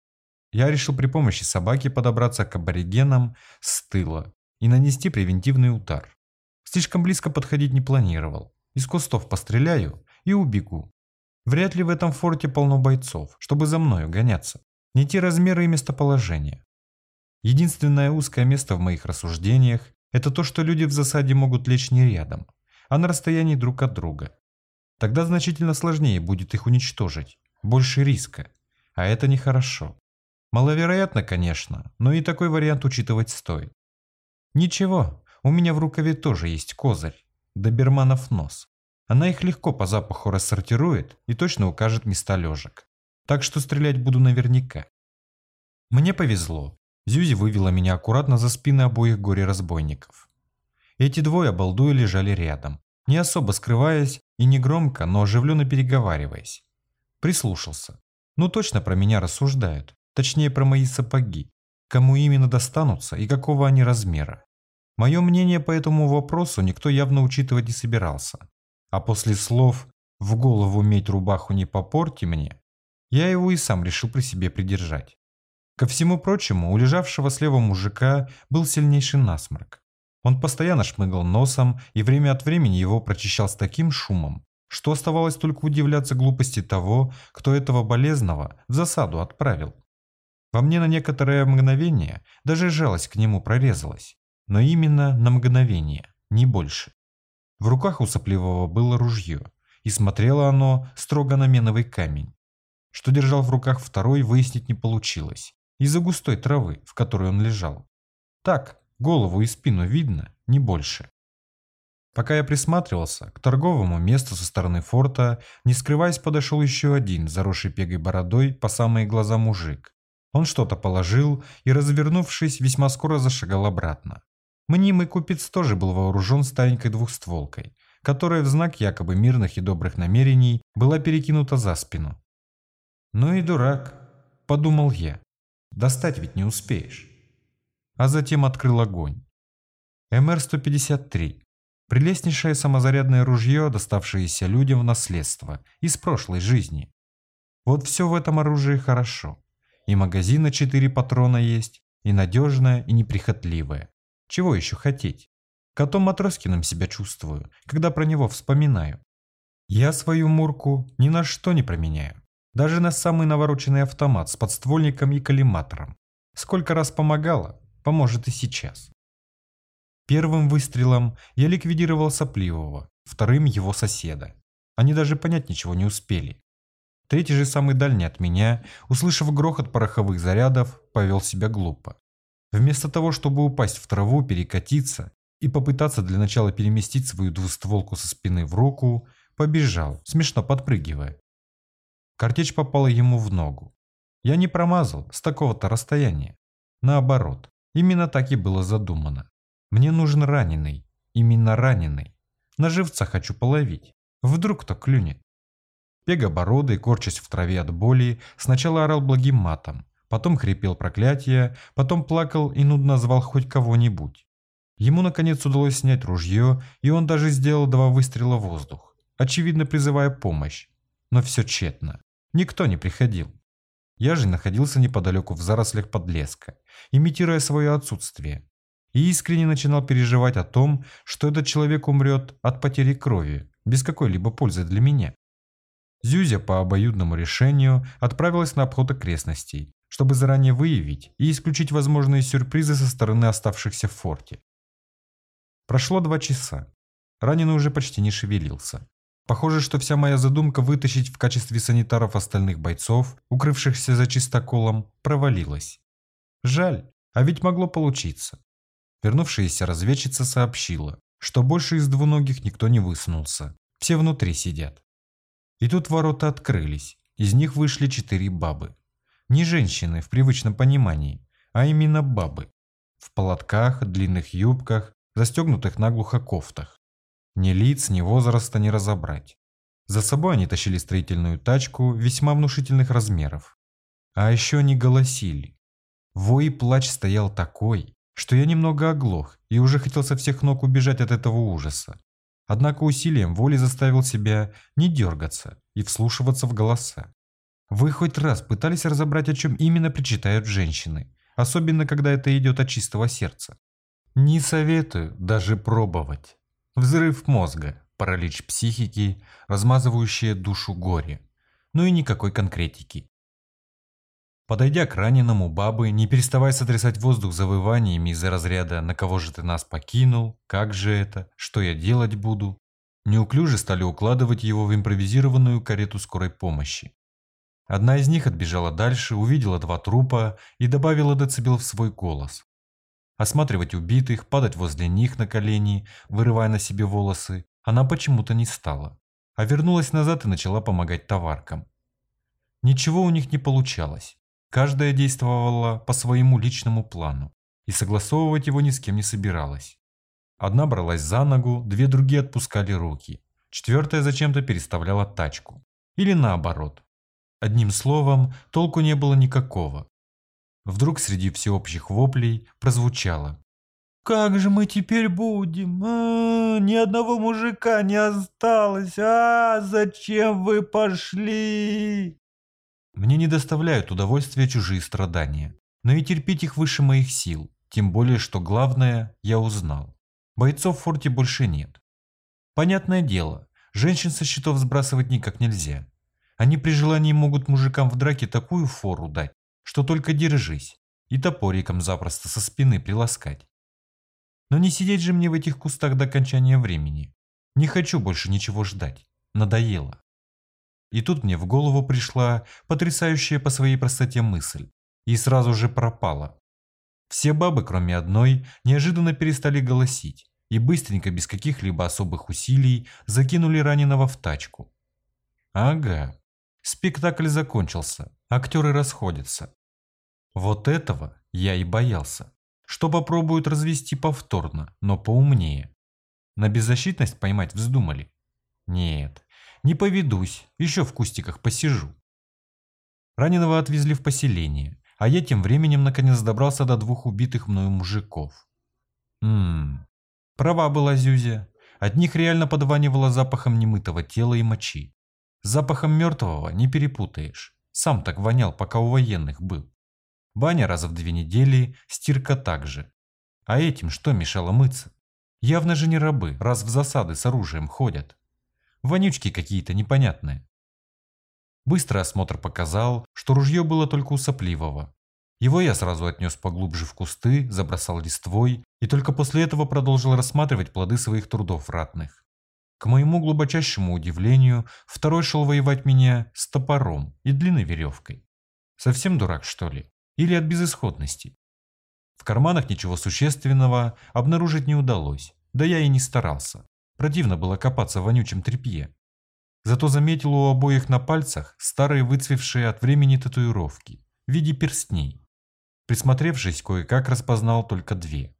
Я решил при помощи собаки подобраться к аборигенам с тыла и нанести превентивный удар. Слишком близко подходить не планировал. Из кустов постреляю и убегу. Вряд ли в этом форте полно бойцов, чтобы за мною гоняться. Не те размеры и местоположение. Единственное узкое место в моих рассуждениях – это то, что люди в засаде могут лечь не рядом, а на расстоянии друг от друга. Тогда значительно сложнее будет их уничтожить, больше риска, а это нехорошо. Маловероятно, конечно, но и такой вариант учитывать стоит. Ничего, у меня в рукаве тоже есть козырь, доберманов нос. Она их легко по запаху рассортирует и точно укажет места лежек. Так что стрелять буду наверняка. Мне повезло. Зюзи вывела меня аккуратно за спины обоих горе-разбойников. Эти двое обалдуя лежали рядом, не особо скрываясь и не громко, но оживленно переговариваясь. Прислушался. Ну точно про меня рассуждают, точнее про мои сапоги, кому именно достанутся и какого они размера. Мое мнение по этому вопросу никто явно учитывать не собирался. А после слов «в голову медь рубаху не попорти мне», я его и сам решил при себе придержать. Ко всему прочему, у лежавшего слева мужика был сильнейший насморк. Он постоянно шмыгал носом и время от времени его прочищал с таким шумом, что оставалось только удивляться глупости того, кто этого болезного в засаду отправил. Во мне на некоторое мгновение даже жалость к нему прорезалась, но именно на мгновение, не больше. В руках у сопливого было ружье, и смотрело оно строго на меновый камень. Что держал в руках второй, выяснить не получилось из-за густой травы, в которой он лежал. Так, голову и спину видно, не больше. Пока я присматривался, к торговому месту со стороны форта, не скрываясь, подошел еще один, заросший пегой бородой по самые глаза мужик. Он что-то положил и, развернувшись, весьма скоро зашагал обратно. Мнимый купец тоже был вооружен старенькой двухстволкой, которая в знак якобы мирных и добрых намерений была перекинута за спину. «Ну и дурак», – подумал я. Достать ведь не успеешь. А затем открыл огонь. МР-153. Прелестнейшее самозарядное ружье, доставшееся людям в наследство из прошлой жизни. Вот все в этом оружии хорошо. И магазин на 4 патрона есть, и надежное, и неприхотливое. Чего еще хотеть? Котом Матроскиным себя чувствую, когда про него вспоминаю. Я свою Мурку ни на что не променяю. Даже на самый навороченный автомат с подствольником и коллиматором. Сколько раз помогала, поможет и сейчас. Первым выстрелом я ликвидировал сопливого, вторым его соседа. Они даже понять ничего не успели. Третий же самый дальний от меня, услышав грохот пороховых зарядов, повел себя глупо. Вместо того, чтобы упасть в траву, перекатиться и попытаться для начала переместить свою двустволку со спины в руку, побежал, смешно подпрыгивая. Картечь попала ему в ногу. Я не промазал с такого-то расстояния. Наоборот, именно так и было задумано. Мне нужен раненый, именно раненый. На живца хочу половить. Вдруг кто клюнет. Пегобородый, корчась в траве от боли, сначала орал благим матом, потом хрипел проклятие, потом плакал и нудно звал хоть кого-нибудь. Ему наконец удалось снять ружье, и он даже сделал два выстрела в воздух, очевидно призывая помощь. Но все тщетно. Никто не приходил. Я же находился неподалеку в зарослях подлеска, имитируя свое отсутствие. И искренне начинал переживать о том, что этот человек умрет от потери крови, без какой-либо пользы для меня. Зюзя по обоюдному решению отправилась на обход окрестностей, чтобы заранее выявить и исключить возможные сюрпризы со стороны оставшихся в форте. Прошло два часа. Раненый уже почти не шевелился. Похоже, что вся моя задумка вытащить в качестве санитаров остальных бойцов, укрывшихся за чистоколом, провалилась. Жаль, а ведь могло получиться. Вернувшаяся разведчица сообщила, что больше из двуногих никто не высунулся. Все внутри сидят. И тут ворота открылись. Из них вышли четыре бабы. Не женщины в привычном понимании, а именно бабы. В полотках, длинных юбках, застегнутых наглухо кофтах. Ни лиц, ни возраста не разобрать. За собой они тащили строительную тачку весьма внушительных размеров. А еще они голосили. Вой и плач стоял такой, что я немного оглох и уже хотел со всех ног убежать от этого ужаса. Однако усилием воли заставил себя не дергаться и вслушиваться в голоса. Вы хоть раз пытались разобрать, о чем именно причитают женщины, особенно когда это идет от чистого сердца? Не советую даже пробовать. Взрыв мозга, паралич психики, размазывающее душу горе. Ну и никакой конкретики. Подойдя к раненому, бабы, не переставая сотрясать воздух завываниями из-за разряда «На кого же ты нас покинул? Как же это? Что я делать буду?» неуклюже стали укладывать его в импровизированную карету скорой помощи. Одна из них отбежала дальше, увидела два трупа и добавила децибел в свой голос осматривать убитых, падать возле них на колени, вырывая на себе волосы, она почему-то не стала, а вернулась назад и начала помогать товаркам. Ничего у них не получалось. Каждая действовала по своему личному плану и согласовывать его ни с кем не собиралась. Одна бралась за ногу, две другие отпускали руки, четвертая зачем-то переставляла тачку. Или наоборот. Одним словом, толку не было никакого, Вдруг среди всеобщих воплей прозвучало. «Как же мы теперь будем? А, ни одного мужика не осталось. А, зачем вы пошли?» Мне не доставляют удовольствия чужие страдания, но и терпеть их выше моих сил, тем более, что главное я узнал. Бойцов в форте больше нет. Понятное дело, женщин со счетов сбрасывать никак нельзя. Они при желании могут мужикам в драке такую фору дать, что только держись, и топориком запросто со спины приласкать. Но не сидеть же мне в этих кустах до окончания времени. Не хочу больше ничего ждать. Надоело. И тут мне в голову пришла потрясающая по своей простоте мысль. И сразу же пропала. Все бабы, кроме одной, неожиданно перестали голосить и быстренько, без каких-либо особых усилий, закинули раненого в тачку. Ага, спектакль закончился, актеры расходятся. Вот этого я и боялся. Что попробуют развести повторно, но поумнее. На беззащитность поймать вздумали? Нет, не поведусь, еще в кустиках посижу. Раненого отвезли в поселение, а я тем временем наконец добрался до двух убитых мною мужиков. Ммм, права была Зюзя. От них реально подванивало запахом немытого тела и мочи. С запахом мертвого не перепутаешь. Сам так вонял, пока у военных был. Баня раза в две недели, стирка также. А этим что мешало мыться? Явно же не рабы, раз в засады с оружием ходят. Вонючки какие-то непонятные. Быстрый осмотр показал, что ружье было только у сопливого. Его я сразу отнес поглубже в кусты, забросал листвой и только после этого продолжил рассматривать плоды своих трудов ратных. К моему глубочайшему удивлению, второй шел воевать меня с топором и длинной веревкой. Совсем дурак, что ли? Или от безысходности? В карманах ничего существенного обнаружить не удалось, да я и не старался. Противно было копаться в вонючем тряпье. Зато заметил у обоих на пальцах старые выцвевшие от времени татуировки в виде перстней. Присмотревшись, кое-как распознал только две.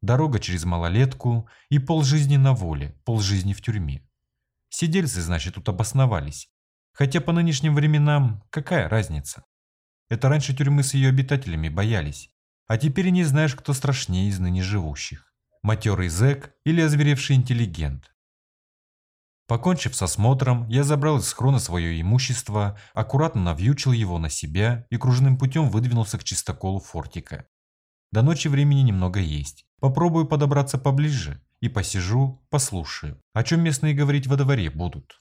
Дорога через малолетку и полжизни на воле, полжизни в тюрьме. Сидельцы, значит, тут обосновались. Хотя по нынешним временам какая разница? Это раньше тюрьмы с ее обитателями боялись. А теперь не знаешь, кто страшнее из ныне живущих. Матерый зэк или озверевший интеллигент. Покончив с осмотром, я забрал из схрона свое имущество, аккуратно навьючил его на себя и кружным путем выдвинулся к чистоколу фортика. До ночи времени немного есть. Попробую подобраться поближе и посижу, послушаю, о чем местные говорить во дворе будут.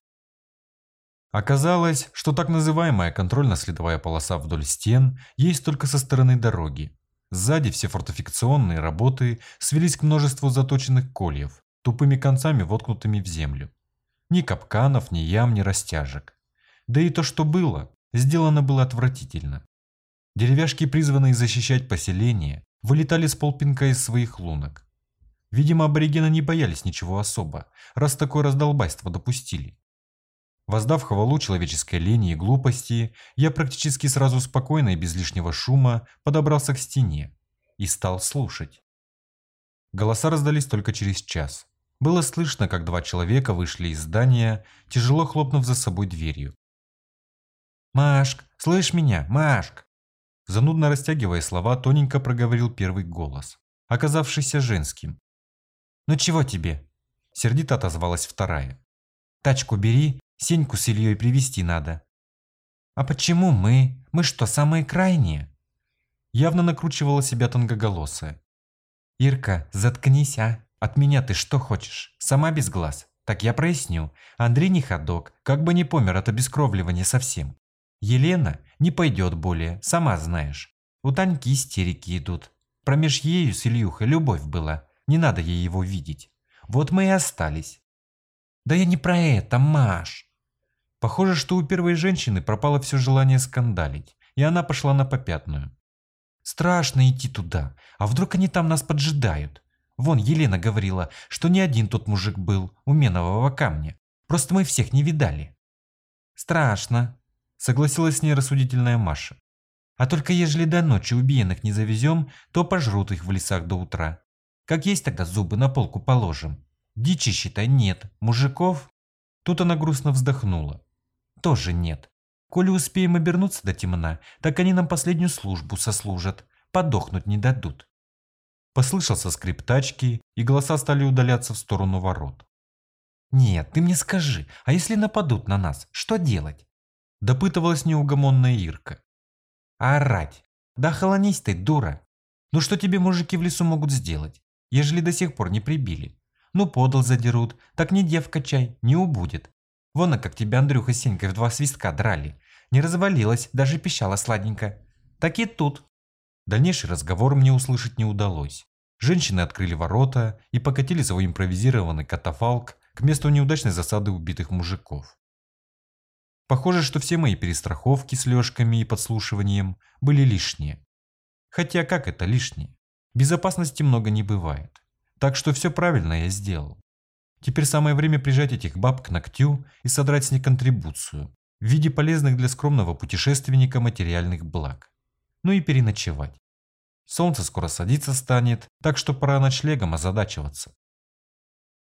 Оказалось, что так называемая контрольно-следовая полоса вдоль стен есть только со стороны дороги. Сзади все фортификационные работы свелись к множеству заточенных кольев, тупыми концами воткнутыми в землю. Ни капканов, ни ям, ни растяжек. Да и то, что было, сделано было отвратительно. Деревяшки, призванные защищать поселение, вылетали с полпинка из своих лунок. Видимо, аборигены не боялись ничего особо, раз такое раздолбайство допустили. Воздав хвалу человеческой лени и глупости, я практически сразу спокойно и без лишнего шума подобрался к стене и стал слушать. Голоса раздались только через час. Было слышно, как два человека вышли из здания, тяжело хлопнув за собой дверью. «Машк, слышь меня, Машк!» Занудно растягивая слова, тоненько проговорил первый голос, оказавшийся женским. «Ну чего тебе?» Сердито отозвалась вторая. «Тачку бери, Сеньку с Ильей привести надо». «А почему мы? Мы что, самые крайние?» Явно накручивала себя тонкоголосая. «Ирка, заткнись, а!» От меня ты что хочешь? Сама без глаз? Так я проясню. Андрей не ходок, как бы не помер от обескровливания совсем. Елена не пойдет более, сама знаешь. У Таньки истерики идут. Промеж ею с Ильюхой любовь была. Не надо ей его видеть. Вот мы и остались. Да я не про это, Маш. Похоже, что у первой женщины пропало все желание скандалить, и она пошла на попятную. Страшно идти туда, а вдруг они там нас поджидают? Вон Елена говорила, что не один тот мужик был у менового камня. Просто мы всех не видали. Страшно, согласилась с ней рассудительная Маша. А только ежели до ночи убиенных не завезем, то пожрут их в лесах до утра. Как есть тогда зубы на полку положим. Дичи, считай, нет. Мужиков? Тут она грустно вздохнула. Тоже нет. Коли успеем обернуться до темна, так они нам последнюю службу сослужат. Подохнуть не дадут. Послышался скрип тачки, и голоса стали удаляться в сторону ворот. «Нет, ты мне скажи, а если нападут на нас, что делать?» Допытывалась неугомонная Ирка. «А орать? Да холонись ты, дура! Ну что тебе мужики в лесу могут сделать, ежели до сих пор не прибили? Ну подал задерут, так не девка чай, не убудет. Вон, как тебя Андрюха с Сенькой в два свистка драли. Не развалилась, даже пищала сладенько. Так и тут, Дальнейший разговор мне услышать не удалось. Женщины открыли ворота и покатили свой импровизированный катафалк к месту неудачной засады убитых мужиков. Похоже, что все мои перестраховки с лёжками и подслушиванием были лишние. Хотя как это лишнее? Безопасности много не бывает. Так что все правильно я сделал. Теперь самое время прижать этих баб к ногтю и содрать с них контрибуцию в виде полезных для скромного путешественника материальных благ ну и переночевать. Солнце скоро садиться станет, так что пора ночлегом озадачиваться.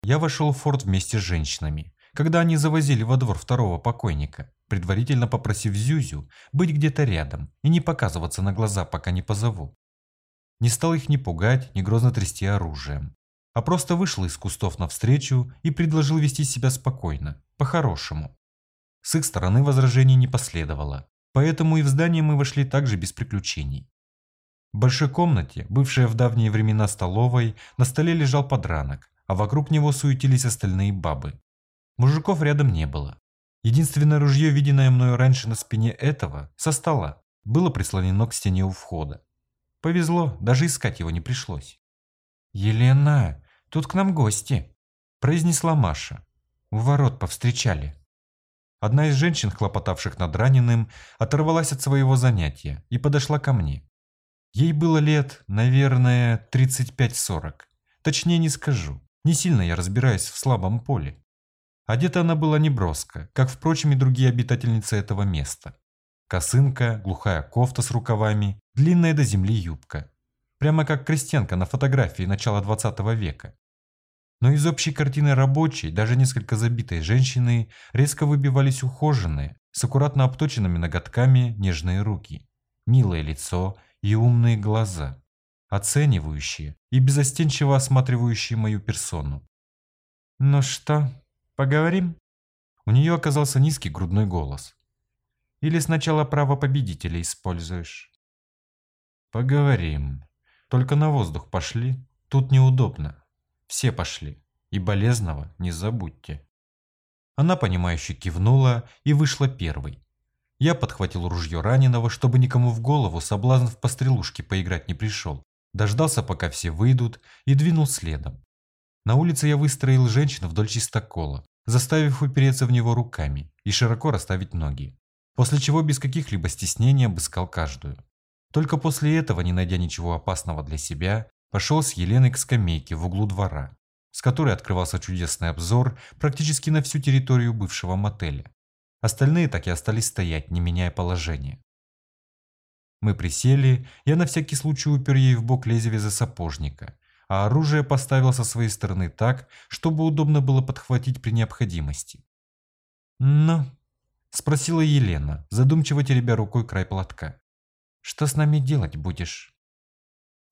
Я вошел в форт вместе с женщинами, когда они завозили во двор второго покойника, предварительно попросив Зюзю быть где-то рядом и не показываться на глаза, пока не позову. Не стал их ни пугать, ни грозно трясти оружием, а просто вышел из кустов навстречу и предложил вести себя спокойно, по-хорошему. С их стороны возражений не последовало, Поэтому и в здание мы вошли также без приключений. В большой комнате, бывшей в давние времена столовой, на столе лежал подранок, а вокруг него суетились остальные бабы. Мужиков рядом не было. Единственное ружье, виденное мною раньше на спине этого, со стола, было прислонено к стене у входа. Повезло, даже искать его не пришлось. «Елена, тут к нам гости», – произнесла Маша. У ворот повстречали. Одна из женщин, хлопотавших над раненым, оторвалась от своего занятия и подошла ко мне. Ей было лет, наверное, 35-40. Точнее не скажу. Не сильно я разбираюсь в слабом поле. Одета она была неброско, как, впрочем, и другие обитательницы этого места. Косынка, глухая кофта с рукавами, длинная до земли юбка. Прямо как крестьянка на фотографии начала 20 века. Но из общей картины рабочей, даже несколько забитой женщины, резко выбивались ухоженные, с аккуратно обточенными ноготками нежные руки, милое лицо и умные глаза, оценивающие и безостенчиво осматривающие мою персону. «Ну что, Поговорим?» У нее оказался низкий грудной голос. «Или сначала право победителя используешь?» «Поговорим. Только на воздух пошли. Тут неудобно. Все пошли. И болезного не забудьте». Она, понимающе кивнула и вышла первой. Я подхватил ружье раненого, чтобы никому в голову соблазн в пострелушке поиграть не пришел. Дождался, пока все выйдут, и двинул следом. На улице я выстроил женщин вдоль чистокола, заставив упереться в него руками и широко расставить ноги, после чего без каких-либо стеснений обыскал каждую. Только после этого, не найдя ничего опасного для себя, пошел с Еленой к скамейке в углу двора, с которой открывался чудесный обзор практически на всю территорию бывшего мотеля. Остальные так и остались стоять, не меняя положения. Мы присели, я на всякий случай упер ей в бок лезвие за сапожника, а оружие поставил со своей стороны так, чтобы удобно было подхватить при необходимости. «Ну?» – спросила Елена, задумчиво теребя рукой край платка. «Что с нами делать будешь?»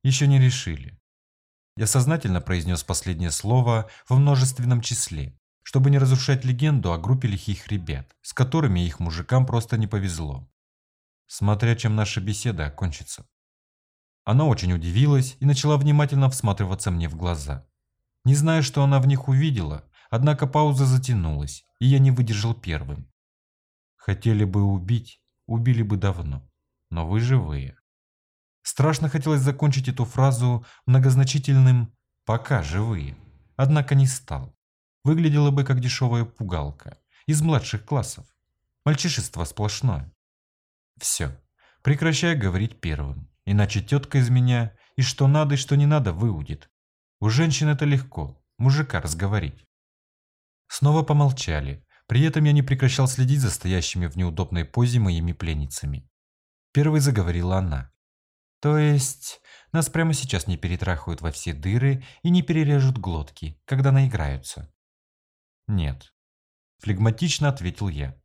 «Еще не решили». Я сознательно произнес последнее слово во множественном числе, чтобы не разрушать легенду о группе лихих ребят, с которыми их мужикам просто не повезло. Смотря чем наша беседа окончится. Она очень удивилась и начала внимательно всматриваться мне в глаза. Не знаю, что она в них увидела, однако пауза затянулась, и я не выдержал первым. Хотели бы убить, убили бы давно, но вы живые. Страшно хотелось закончить эту фразу многозначительным «пока живые», однако не стал. Выглядела бы как дешевая пугалка из младших классов. Мальчишество сплошное. Все, прекращай говорить первым. Иначе тетка из меня и что надо, и что не надо выудит. У женщин это легко, мужика разговорить. Снова помолчали. При этом я не прекращал следить за стоящими в неудобной позе моими пленницами. Первой заговорила она. То есть, нас прямо сейчас не перетрахают во все дыры и не перережут глотки, когда наиграются? Нет. Флегматично ответил я.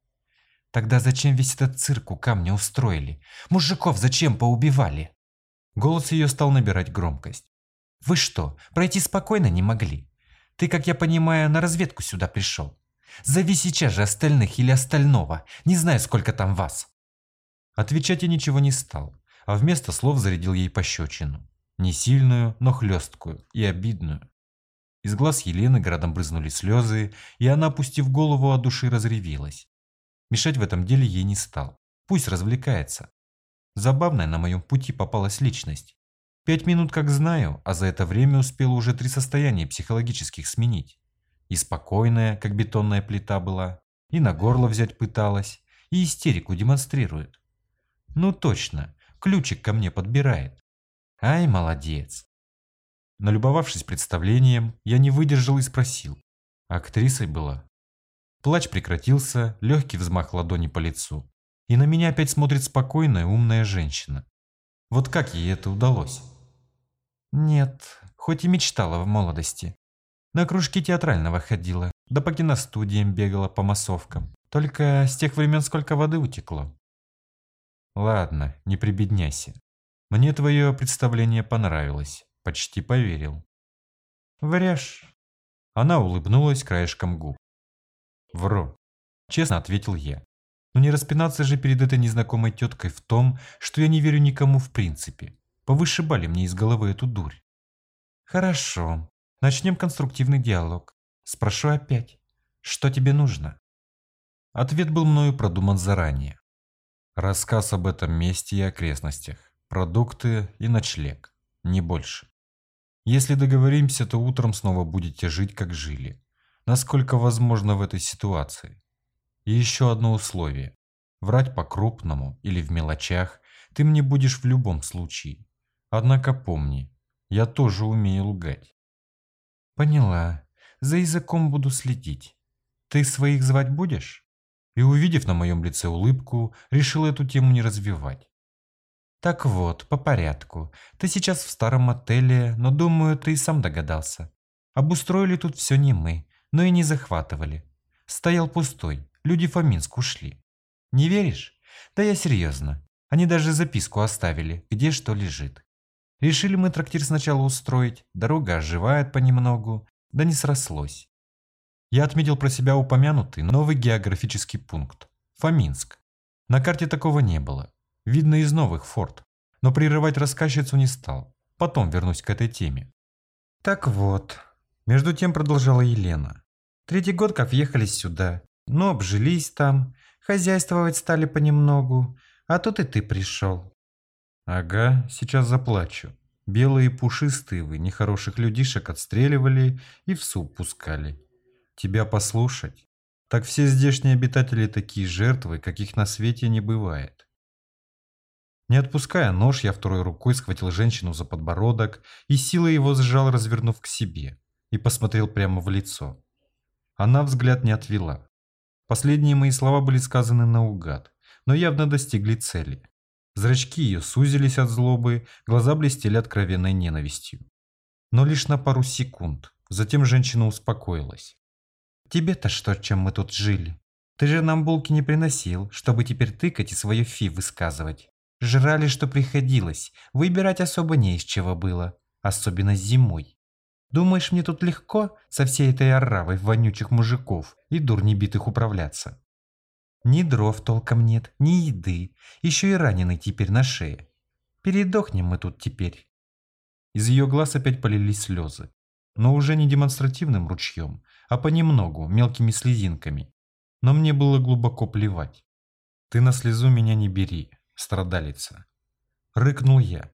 Тогда зачем весь этот цирк у камня устроили? Мужиков зачем поубивали? Голос ее стал набирать громкость. Вы что, пройти спокойно не могли? Ты, как я понимаю, на разведку сюда пришел. Зови сейчас же остальных или остального. Не знаю, сколько там вас. Отвечать я ничего не стал, а вместо слов зарядил ей пощечину. Не сильную, но хлесткую и обидную. Из глаз Елены градом брызнули слезы, и она, опустив голову от души, разревелась. Мешать в этом деле ей не стал. Пусть развлекается. Забавная на моем пути попалась личность. Пять минут как знаю, а за это время успела уже три состояния психологических сменить. И спокойная, как бетонная плита была, и на горло взять пыталась, и истерику демонстрирует. Ну точно, ключик ко мне подбирает. Ай, молодец. Налюбовавшись представлением, я не выдержал и спросил. Актрисой была? Плач прекратился, легкий взмах ладони по лицу. И на меня опять смотрит спокойная, умная женщина. Вот как ей это удалось? Нет, хоть и мечтала в молодости. На кружки театрального ходила, да по киностудиям бегала по массовкам. Только с тех времен сколько воды утекло. Ладно, не прибедняйся. Мне твое представление понравилось. Почти поверил. Врешь. Она улыбнулась краешком губ. Вру. Честно ответил я. Но не распинаться же перед этой незнакомой теткой в том, что я не верю никому в принципе. Повышибали мне из головы эту дурь. Хорошо. Начнем конструктивный диалог. Спрошу опять, что тебе нужно? Ответ был мною продуман заранее. Рассказ об этом месте и окрестностях, продукты и ночлег, не больше. Если договоримся, то утром снова будете жить, как жили. Насколько возможно в этой ситуации. И еще одно условие. Врать по-крупному или в мелочах ты мне будешь в любом случае. Однако помни, я тоже умею лгать. Поняла. За языком буду следить. Ты своих звать будешь? И увидев на моем лице улыбку, решил эту тему не развивать. Так вот, по порядку. Ты сейчас в старом отеле, но думаю, ты и сам догадался. Обустроили тут все не мы, но и не захватывали. Стоял пустой, люди Фоминск ушли. Не веришь? Да я серьезно. Они даже записку оставили, где что лежит. Решили мы трактир сначала устроить, дорога оживает понемногу, да не срослось. Я отметил про себя упомянутый новый географический пункт – Фоминск. На карте такого не было, видно из новых форт, но прерывать рассказчицу не стал, потом вернусь к этой теме. Так вот, между тем продолжала Елена. Третий год как въехали сюда, но обжились там, хозяйствовать стали понемногу, а тут и ты пришел. Ага, сейчас заплачу. Белые пушистые вы нехороших людишек отстреливали и в суп пускали. Тебя послушать? Так все здешние обитатели такие жертвы, каких на свете не бывает. Не отпуская нож, я второй рукой схватил женщину за подбородок и силой его сжал, развернув к себе, и посмотрел прямо в лицо. Она взгляд не отвела. Последние мои слова были сказаны наугад, но явно достигли цели. Зрачки ее сузились от злобы, глаза блестели откровенной ненавистью. Но лишь на пару секунд. Затем женщина успокоилась. «Тебе-то что, чем мы тут жили? Ты же нам булки не приносил, чтобы теперь тыкать и свое фи высказывать. Жрали, что приходилось, выбирать особо не из чего было, особенно зимой. Думаешь, мне тут легко со всей этой оравой вонючих мужиков и дур небитых управляться? Ни дров толком нет, ни еды, еще и раненый теперь на шее. Передохнем мы тут теперь. Из ее глаз опять полились слезы, но уже не демонстративным ручьем, а понемногу, мелкими слезинками. Но мне было глубоко плевать. Ты на слезу меня не бери, страдалица. Рыкнул я.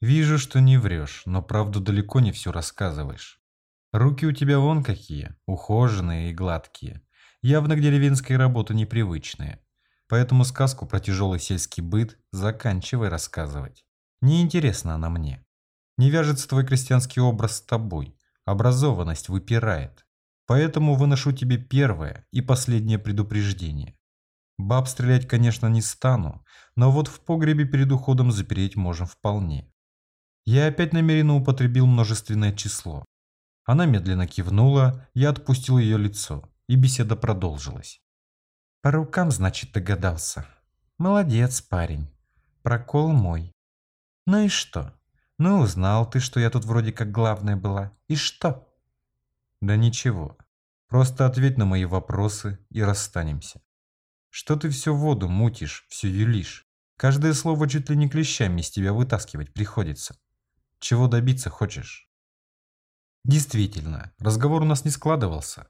Вижу, что не врешь, но правду далеко не все рассказываешь. Руки у тебя вон какие, ухоженные и гладкие явно к деревенской работе непривычные. Поэтому сказку про тяжелый сельский быт заканчивай рассказывать. Неинтересна она мне. Не вяжется твой крестьянский образ с тобой. Образованность выпирает. Поэтому выношу тебе первое и последнее предупреждение. Баб стрелять, конечно, не стану, но вот в погребе перед уходом запереть можем вполне. Я опять намеренно употребил множественное число. Она медленно кивнула, я отпустил ее лицо и беседа продолжилась. По рукам, значит, догадался. Молодец, парень. Прокол мой. Ну и что? Ну, узнал ты, что я тут вроде как главная была. И что? Да ничего. Просто ответь на мои вопросы и расстанемся. Что ты всю воду мутишь, все юлишь? Каждое слово чуть ли не клещами из тебя вытаскивать приходится. Чего добиться хочешь? Действительно, разговор у нас не складывался.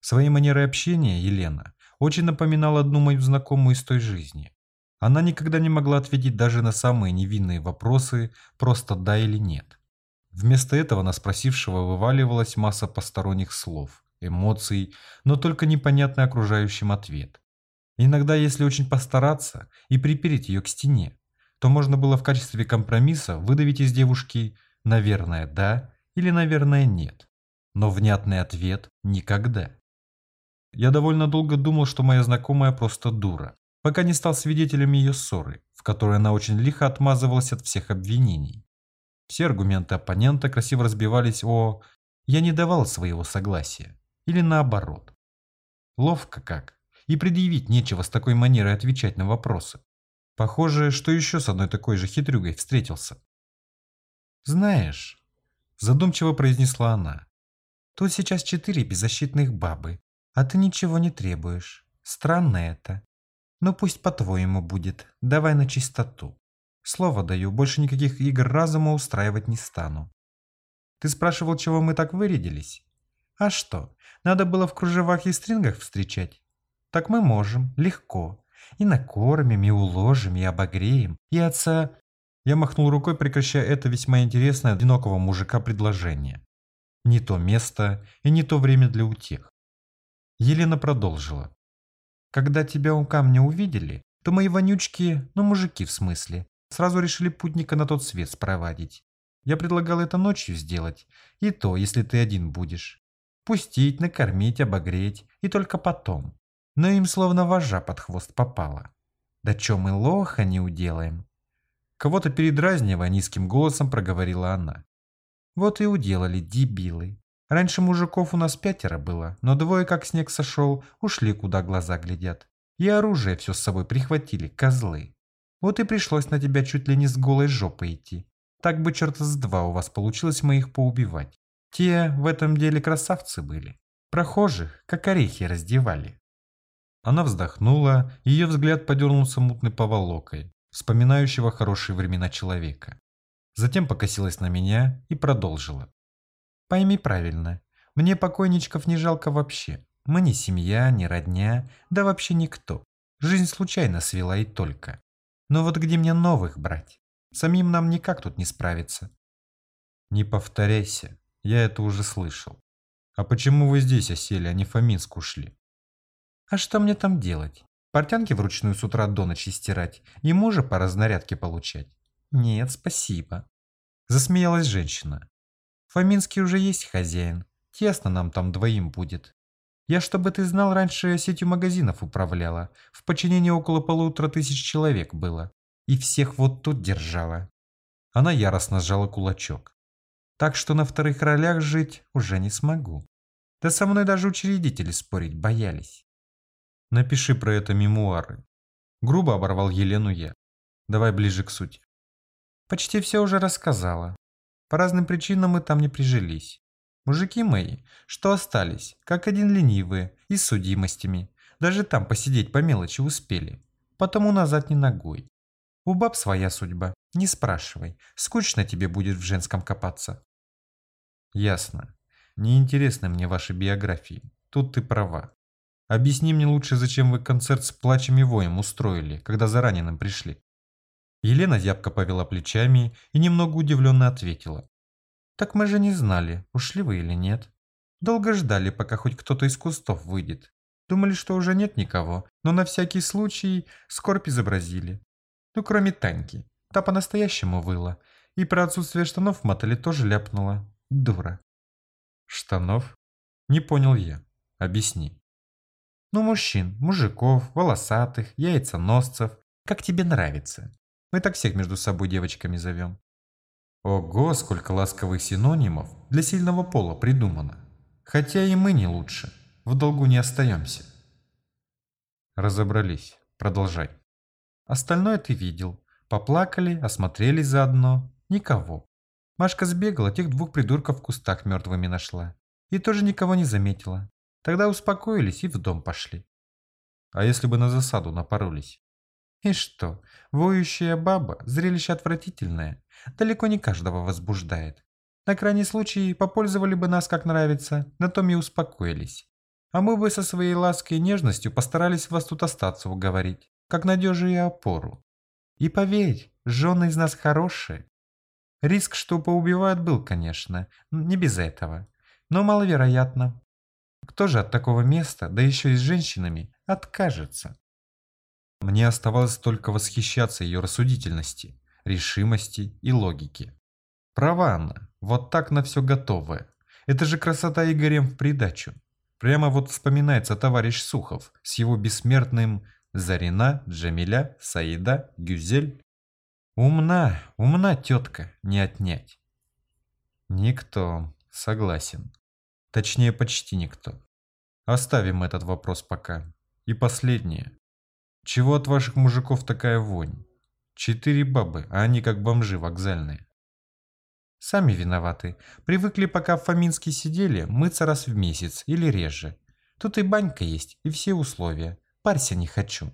Своей манерой общения Елена очень напоминала одну мою знакомую из той жизни. Она никогда не могла ответить даже на самые невинные вопросы просто «да» или «нет». Вместо этого на спросившего вываливалась масса посторонних слов, эмоций, но только непонятный окружающим ответ. Иногда, если очень постараться и припереть ее к стене, то можно было в качестве компромисса выдавить из девушки «наверное, да» или «наверное, нет». Но внятный ответ – никогда. Я довольно долго думал, что моя знакомая просто дура, пока не стал свидетелем ее ссоры, в которой она очень лихо отмазывалась от всех обвинений. Все аргументы оппонента красиво разбивались о «я не давал своего согласия» или наоборот. Ловко как. И предъявить нечего с такой манерой отвечать на вопросы. Похоже, что еще с одной такой же хитрюгой встретился. «Знаешь», – задумчиво произнесла она, – «тут сейчас четыре беззащитных бабы, а ты ничего не требуешь. Странно это. Но пусть по-твоему будет. Давай на чистоту. Слово даю, больше никаких игр разума устраивать не стану. Ты спрашивал, чего мы так вырядились? А что, надо было в кружевах и стрингах встречать? Так мы можем, легко. И накормим, и уложим, и обогреем, и отца... Я махнул рукой, прекращая это весьма интересное одинокого мужика предложение. Не то место и не то время для утех. Елена продолжила. Когда тебя у камня увидели, то мои вонючки, ну мужики в смысле, сразу решили путника на тот свет спровадить. Я предлагал это ночью сделать, и то, если ты один будешь. Пустить, накормить, обогреть, и только потом. Но им словно вожа под хвост попало. Да чё мы лоха не уделаем? Кого-то передразнивая низким голосом проговорила она. Вот и уделали, дебилы. Раньше мужиков у нас пятеро было, но двое, как снег сошел, ушли, куда глаза глядят. И оружие все с собой прихватили, козлы. Вот и пришлось на тебя чуть ли не с голой жопой идти. Так бы черта с два у вас получилось моих поубивать. Те в этом деле красавцы были. Прохожих, как орехи, раздевали. Она вздохнула, ее взгляд подернулся мутной поволокой, вспоминающего хорошие времена человека. Затем покосилась на меня и продолжила. «Пойми правильно, мне покойничков не жалко вообще. Мы не семья, не родня, да вообще никто. Жизнь случайно свела и только. Но вот где мне новых брать? Самим нам никак тут не справиться. Не повторяйся, я это уже слышал. А почему вы здесь осели, а не в Фоминск ушли? А что мне там делать? Портянки вручную с утра до ночи стирать и мужа по разнарядке получать? Нет, спасибо. Засмеялась женщина. В Фоминске уже есть хозяин. Тесно нам там двоим будет. Я, чтобы ты знал, раньше сетью магазинов управляла. В подчинении около полутора тысяч человек было. И всех вот тут держала. Она яростно сжала кулачок. Так что на вторых ролях жить уже не смогу. Да со мной даже учредители спорить боялись. Напиши про это мемуары. Грубо оборвал Елену я. Давай ближе к сути. Почти все уже рассказала. По разным причинам мы там не прижились. Мужики мои, что остались, как один ленивые, и с судимостями. Даже там посидеть по мелочи успели. Потому назад не ногой. У баб своя судьба, не спрашивай. Скучно тебе будет в женском копаться. Ясно. Неинтересны мне ваши биографии. Тут ты права. Объясни мне лучше, зачем вы концерт с плачем и воем устроили, когда за раненым пришли. Елена зябко повела плечами и немного удивленно ответила. Так мы же не знали, ушли вы или нет. Долго ждали, пока хоть кто-то из кустов выйдет. Думали, что уже нет никого, но на всякий случай скорбь изобразили. Ну, кроме Таньки. Та по-настоящему выла. И про отсутствие штанов в мотеле тоже ляпнула. Дура. Штанов? Не понял я. Объясни. Ну, мужчин, мужиков, волосатых, яйценосцев. Как тебе нравится. Мы так всех между собой девочками зовем. Ого, сколько ласковых синонимов для сильного пола придумано. Хотя и мы не лучше. В долгу не остаемся. Разобрались. Продолжай. Остальное ты видел. Поплакали, осмотрелись заодно. Никого. Машка сбегала, тех двух придурков в кустах мертвыми нашла. И тоже никого не заметила. Тогда успокоились и в дом пошли. А если бы на засаду напоролись? И что, воющая баба – зрелище отвратительное. Далеко не каждого возбуждает. На крайний случай попользовали бы нас как нравится, на том и успокоились. А мы бы со своей лаской и нежностью постарались вас тут остаться уговорить как надежу и опору. И поверь, жены из нас хорошие. Риск, что поубивают, был, конечно, не без этого, но маловероятно. Кто же от такого места, да еще и с женщинами, откажется? Мне оставалось только восхищаться ее рассудительности, решимости и логике. Права она, вот так на все готовая. Это же красота и гарем в придачу. Прямо вот вспоминается товарищ Сухов с его бессмертным Зарина, Джамиля, Саида, Гюзель. Умна, умна тетка, не отнять. Никто, согласен. Точнее, почти никто. Оставим этот вопрос пока. И последнее. Чего от ваших мужиков такая вонь? Четыре бабы, а они как бомжи вокзальные. Сами виноваты. Привыкли, пока в Фоминске сидели, мыться раз в месяц или реже. Тут и банька есть, и все условия. Парься не хочу.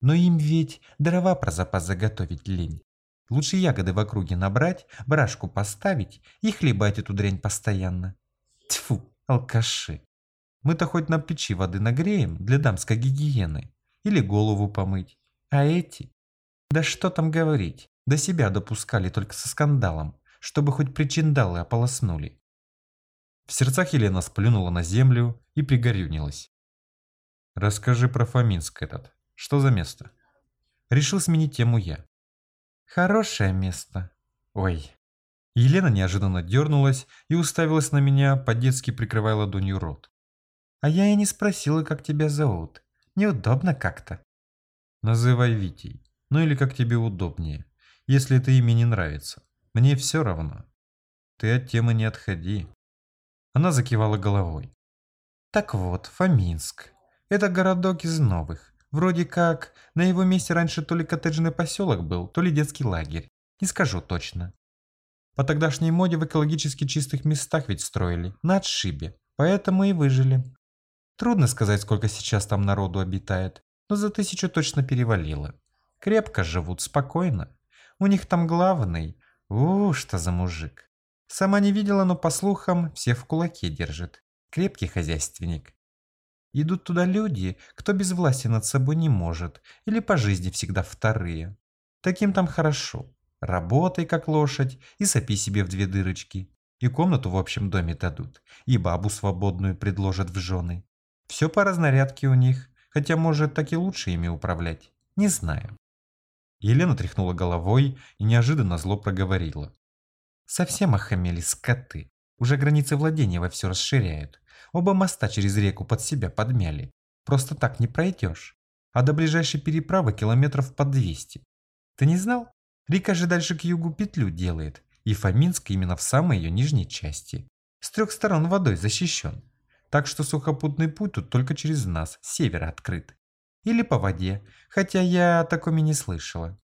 Но им ведь дрова про запас заготовить лень. Лучше ягоды в округе набрать, брашку поставить и хлебать эту дрянь постоянно. Тьфу, алкаши. Мы-то хоть на печи воды нагреем для дамской гигиены или голову помыть. А эти? Да что там говорить, до себя допускали только со скандалом, чтобы хоть причиндалы ополоснули. В сердцах Елена сплюнула на землю и пригорюнилась. «Расскажи про Фоминск этот. Что за место?» Решил сменить тему я. «Хорошее место. Ой». Елена неожиданно дернулась и уставилась на меня, по-детски прикрывая ладонью рот. «А я и не спросила, как тебя зовут. Неудобно как-то». «Называй Витей. Ну или как тебе удобнее. Если это имя не нравится. Мне все равно. Ты от темы не отходи». Она закивала головой. «Так вот, Фоминск. Это городок из новых. Вроде как, на его месте раньше то ли коттеджный поселок был, то ли детский лагерь. Не скажу точно. По тогдашней моде в экологически чистых местах ведь строили, на отшибе. Поэтому и выжили. Трудно сказать, сколько сейчас там народу обитает, но за тысячу точно перевалило. Крепко живут, спокойно. У них там главный. У, что за мужик. Сама не видела, но по слухам, все в кулаке держит. Крепкий хозяйственник. Идут туда люди, кто без власти над собой не может, или по жизни всегда вторые. Таким там хорошо. Работай как лошадь и сопи себе в две дырочки. И комнату в общем доме дадут, и бабу свободную предложат в жены. Все по разнарядке у них, хотя может так и лучше ими управлять. Не знаю. Елена тряхнула головой и неожиданно зло проговорила. Совсем охамели скоты. Уже границы владения во все расширяют. Оба моста через реку под себя подмяли. Просто так не пройдешь. А до ближайшей переправы километров по 200. Ты не знал? Река же дальше к югу петлю делает. И Фоминск именно в самой ее нижней части. С трех сторон водой защищен. Так что сухопутный путь тут только через нас, с севера открыт. Или по воде, хотя я о таком и не слышала.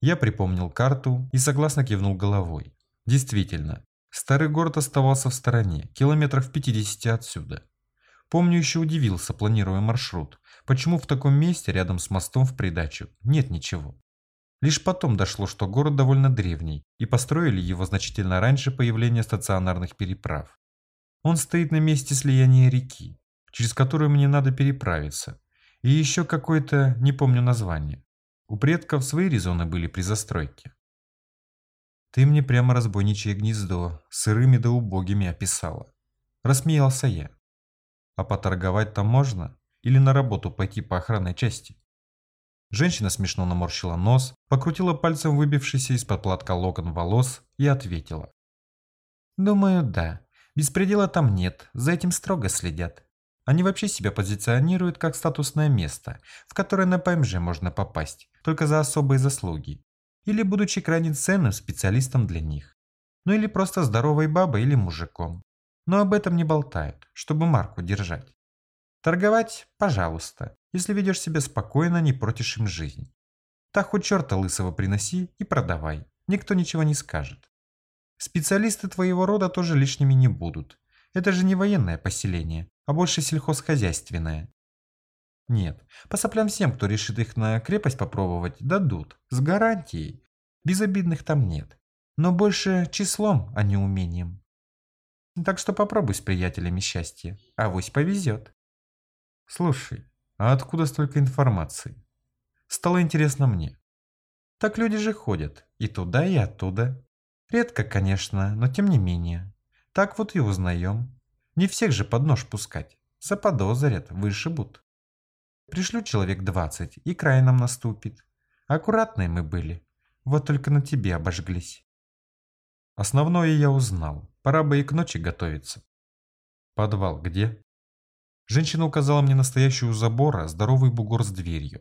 Я припомнил карту и согласно кивнул головой. Действительно, Старый город оставался в стороне, километрах в 50 отсюда. Помню, еще удивился, планируя маршрут, почему в таком месте, рядом с мостом в придачу, нет ничего. Лишь потом дошло, что город довольно древний, и построили его значительно раньше появления стационарных переправ. Он стоит на месте слияния реки, через которую мне надо переправиться, и еще какое-то, не помню название. У предков свои резоны были при застройке. Ты мне прямо разбойничье гнездо, сырыми да убогими описала. Рассмеялся я. А поторговать там можно? Или на работу пойти по охранной части? Женщина смешно наморщила нос, покрутила пальцем выбившийся из-под платка локон волос и ответила. «Думаю, да. Беспредела там нет, за этим строго следят. Они вообще себя позиционируют как статусное место, в которое на ПМЖ можно попасть, только за особые заслуги или будучи крайне ценным специалистом для них. Ну или просто здоровой бабой или мужиком. Но об этом не болтают, чтобы марку держать. Торговать – пожалуйста, если ведешь себя спокойно, не протишь им жизнь. Так хоть черта лысого приноси и продавай, никто ничего не скажет. Специалисты твоего рода тоже лишними не будут. Это же не военное поселение, а больше сельхозхозяйственное. Нет, по соплям всем, кто решит их на крепость попробовать, дадут. С гарантией. Безобидных там нет. Но больше числом, а не умением. Так что попробуй с приятелями счастье. Авось повезет. Слушай, а откуда столько информации? Стало интересно мне. Так люди же ходят. И туда, и оттуда. Редко, конечно, но тем не менее. Так вот и узнаем. Не всех же под нож пускать. Заподозрят, вышибут. Пришлю человек двадцать, и край нам наступит. Аккуратные мы были. Вот только на тебе обожглись. Основное я узнал. Пора бы и к ночи готовиться. Подвал где? Женщина указала мне настоящую у забора здоровый бугор с дверью.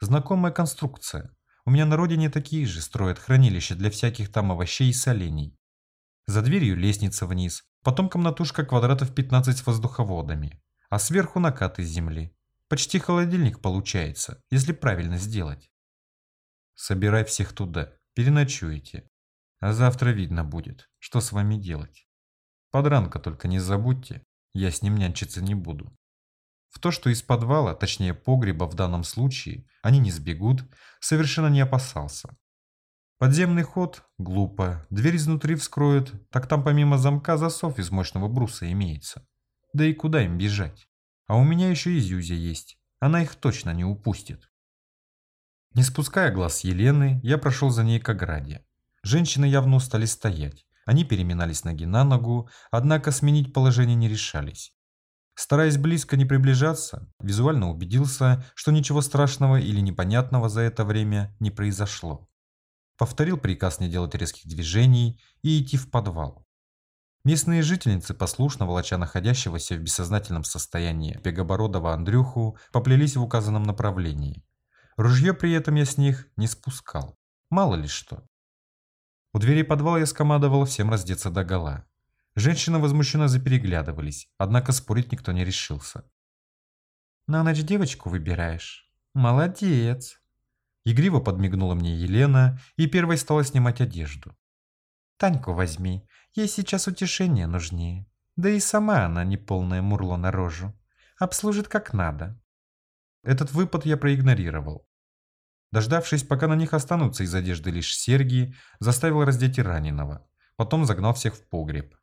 Знакомая конструкция. У меня на родине такие же строят хранилища для всяких там овощей и солений. За дверью лестница вниз, потом комнатушка квадратов 15 с воздуховодами, а сверху накат из земли. Почти холодильник получается, если правильно сделать. Собирай всех туда, переночуете. А завтра видно будет, что с вами делать. Подранка только не забудьте, я с ним нянчиться не буду. В то, что из подвала, точнее погреба в данном случае, они не сбегут, совершенно не опасался. Подземный ход – глупо. Дверь изнутри вскроют, так там помимо замка засов из мощного бруса имеется. Да и куда им бежать? А у меня еще и Зюзя есть. Она их точно не упустит. Не спуская глаз Елены, я прошел за ней к ограде. Женщины явно устали стоять. Они переминались ноги на ногу, однако сменить положение не решались. Стараясь близко не приближаться, визуально убедился, что ничего страшного или непонятного за это время не произошло. Повторил приказ не делать резких движений и идти в подвал. Местные жительницы, послушно волоча находящегося в бессознательном состоянии бегобородого Андрюху, поплелись в указанном направлении. Ружье при этом я с них не спускал. Мало ли что. У двери подвала я скомандовал всем раздеться до гола. Женщины возмущенно запереглядывались, однако спорить никто не решился. «На ночь девочку выбираешь? Молодец!» Игриво подмигнула мне Елена и первой стала снимать одежду. «Таньку возьми, ей сейчас утешение нужнее. Да и сама она не полное мурло на рожу. Обслужит как надо». Этот выпад я проигнорировал. Дождавшись, пока на них останутся из одежды лишь серьги, заставил раздеть раненого. Потом загнал всех в погреб.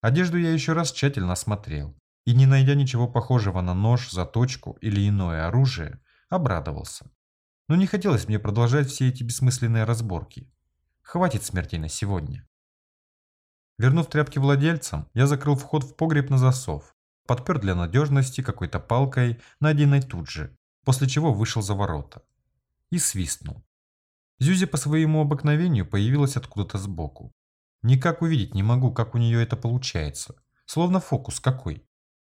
Одежду я еще раз тщательно осмотрел. И не найдя ничего похожего на нож, заточку или иное оружие, обрадовался. Но не хотелось мне продолжать все эти бессмысленные разборки. Хватит смертей на сегодня. Вернув тряпки владельцам, я закрыл вход в погреб на засов, подпер для надежности какой-то палкой, найденной тут же, после чего вышел за ворота и свистнул. Зюзя по своему обыкновению появилась откуда-то сбоку. Никак увидеть не могу, как у нее это получается. Словно фокус какой.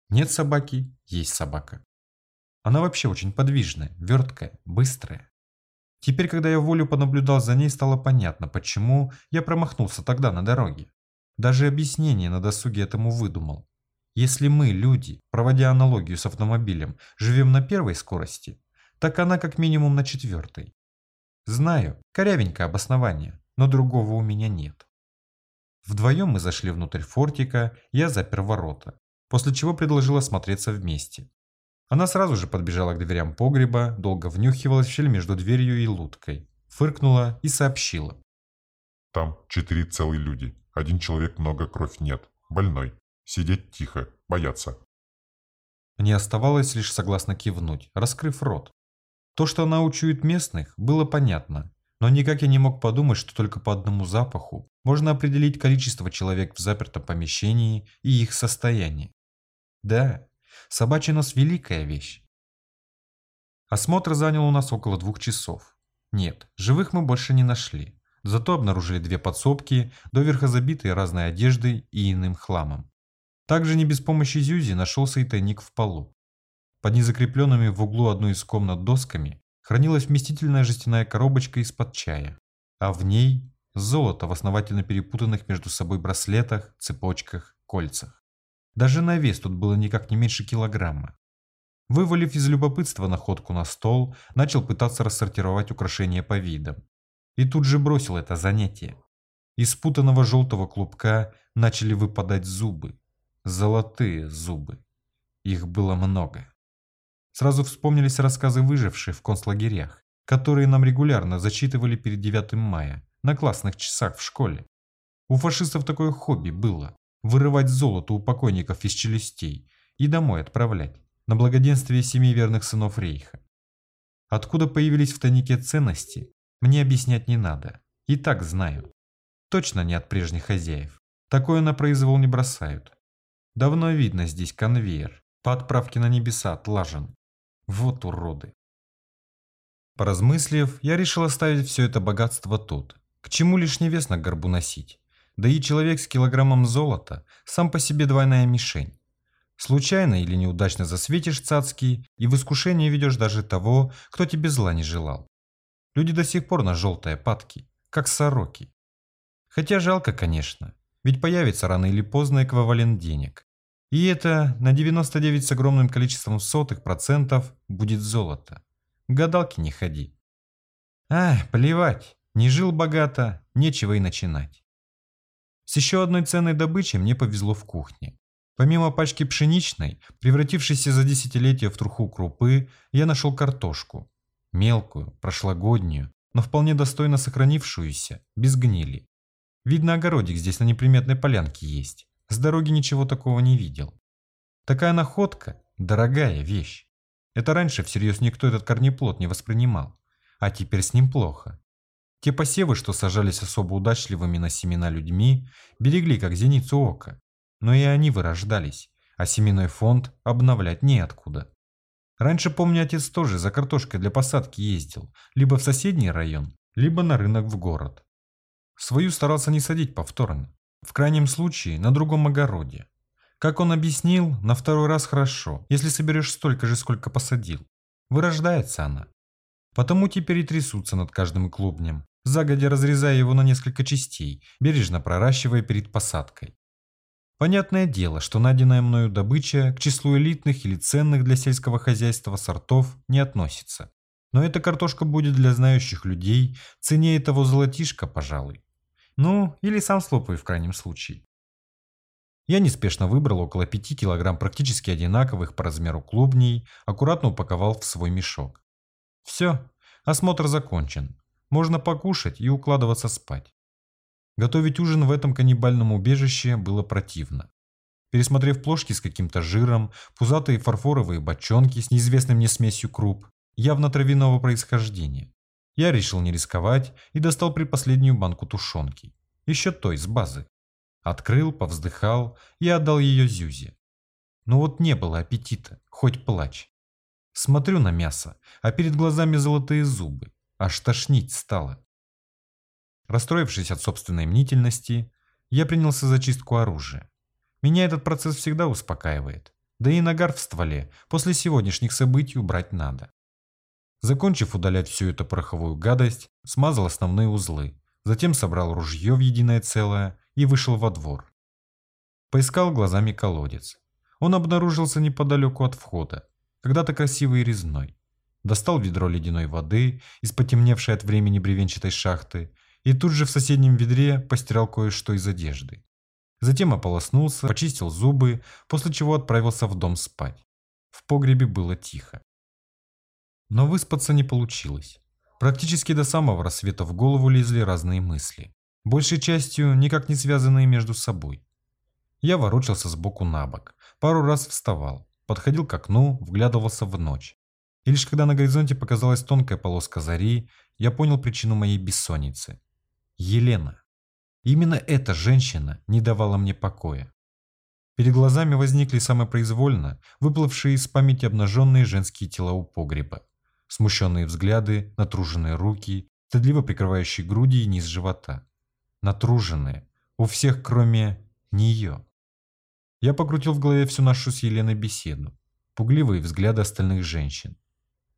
Нет собаки, есть собака. Она вообще очень подвижная, верткая, быстрая. Теперь, когда я волю понаблюдал за ней, стало понятно, почему я промахнулся тогда на дороге. Даже объяснение на досуге этому выдумал. Если мы, люди, проводя аналогию с автомобилем, живем на первой скорости, так она как минимум на четвертой. Знаю, корявенькое обоснование, но другого у меня нет. Вдвоем мы зашли внутрь фортика, я запер ворота, после чего предложил осмотреться вместе. Она сразу же подбежала к дверям погреба, долго внюхивалась в щель между дверью и луткой, фыркнула и сообщила. Там четыре целые люди, один человек много кровь нет, больной. Сидеть тихо, бояться. Мне оставалось лишь согласно кивнуть, раскрыв рот. То, что она учует местных, было понятно, но никак я не мог подумать, что только по одному запаху можно определить количество человек в запертом помещении и их состояние. Да, собачий нос – великая вещь. Осмотр занял у нас около двух часов. Нет, живых мы больше не нашли. Зато обнаружили две подсобки, доверха забитые разной одеждой и иным хламом. Также не без помощи Зюзи нашелся и тайник в полу. Под незакрепленными в углу одной из комнат досками хранилась вместительная жестяная коробочка из-под чая, а в ней золото в основательно перепутанных между собой браслетах, цепочках, кольцах. Даже на вес тут было никак не меньше килограмма. Вывалив из любопытства находку на стол, начал пытаться рассортировать украшения по видам. И тут же бросил это занятие. Из спутанного желтого клубка начали выпадать зубы. Золотые зубы. Их было много. Сразу вспомнились рассказы выживших в концлагерях, которые нам регулярно зачитывали перед 9 мая на классных часах в школе. У фашистов такое хобби было – вырывать золото у покойников из челюстей и домой отправлять, на благоденствие семи верных сынов Рейха. Откуда появились в тайнике ценности, мне объяснять не надо, и так знаю. Точно не от прежних хозяев. Такое на произвол не бросают. Давно видно здесь конвейер, по отправке на небеса отлажен. Вот уроды. Поразмыслив, я решил оставить все это богатство тут. К чему лишний вес на горбу носить? Да и человек с килограммом золота сам по себе двойная мишень. Случайно или неудачно засветишь цацкий и в искушение ведешь даже того, кто тебе зла не желал. Люди до сих пор на желтые падки, как сороки. Хотя жалко, конечно, ведь появится рано или поздно эквивалент денег. И это на 99 с огромным количеством сотых процентов будет золото. Гадалки не ходи. Ай, плевать, не жил богато, нечего и начинать. С еще одной ценной добычей мне повезло в кухне. Помимо пачки пшеничной, превратившейся за десятилетия в труху крупы, я нашел картошку. Мелкую, прошлогоднюю, но вполне достойно сохранившуюся, без гнили. Видно, огородик здесь на неприметной полянке есть. С дороги ничего такого не видел. Такая находка – дорогая вещь. Это раньше всерьез никто этот корнеплод не воспринимал, а теперь с ним плохо. Те посевы, что сажались особо удачливыми на семена людьми, берегли как зеницу ока, но и они вырождались, а семенной фонд обновлять неоткуда. Раньше, помню, отец тоже за картошкой для посадки ездил, либо в соседний район, либо на рынок в город. Свою старался не садить повторно, в крайнем случае на другом огороде. Как он объяснил, на второй раз хорошо, если соберешь столько же, сколько посадил. Вырождается она. Потому теперь и трясутся над каждым клубнем, загодя разрезая его на несколько частей, бережно проращивая перед посадкой. Понятное дело, что найденная мною добыча к числу элитных или ценных для сельского хозяйства сортов не относится. Но эта картошка будет для знающих людей ценнее того золотишка, пожалуй. Ну, или сам слопаю в крайнем случае. Я неспешно выбрал около 5 килограмм практически одинаковых по размеру клубней, аккуратно упаковал в свой мешок. Все, осмотр закончен. Можно покушать и укладываться спать. Готовить ужин в этом каннибальном убежище было противно. Пересмотрев плошки с каким-то жиром, пузатые фарфоровые бочонки с неизвестной мне смесью круп, явно травяного происхождения, я решил не рисковать и достал предпоследнюю банку тушенки. Еще той, с базы. Открыл, повздыхал и отдал ее Зюзе. Но вот не было аппетита, хоть плачь. Смотрю на мясо, а перед глазами золотые зубы. Аж тошнить стало. Расстроившись от собственной мнительности, я принялся за чистку оружия. Меня этот процесс всегда успокаивает. Да и нагар в стволе после сегодняшних событий убрать надо. Закончив удалять всю эту пороховую гадость, смазал основные узлы, затем собрал ружье в единое целое и вышел во двор. Поискал глазами колодец. Он обнаружился неподалеку от входа, когда-то красивый и резной. Достал ведро ледяной воды из потемневшей от времени бревенчатой шахты и тут же в соседнем ведре постирал кое-что из одежды. Затем ополоснулся, почистил зубы, после чего отправился в дом спать. В погребе было тихо. Но выспаться не получилось. Практически до самого рассвета в голову лезли разные мысли, большей частью никак не связанные между собой. Я ворочался сбоку на бок, пару раз вставал, подходил к окну, вглядывался в ночь. И лишь когда на горизонте показалась тонкая полоска зари, я понял причину моей бессонницы. Елена. Именно эта женщина не давала мне покоя. Перед глазами возникли самопроизвольно выплывшие из памяти обнаженные женские тела у погреба. Смущенные взгляды, натруженные руки, стыдливо прикрывающие груди и низ живота. Натруженные. У всех, кроме нее. Я покрутил в голове всю нашу с Еленой беседу. Пугливые взгляды остальных женщин.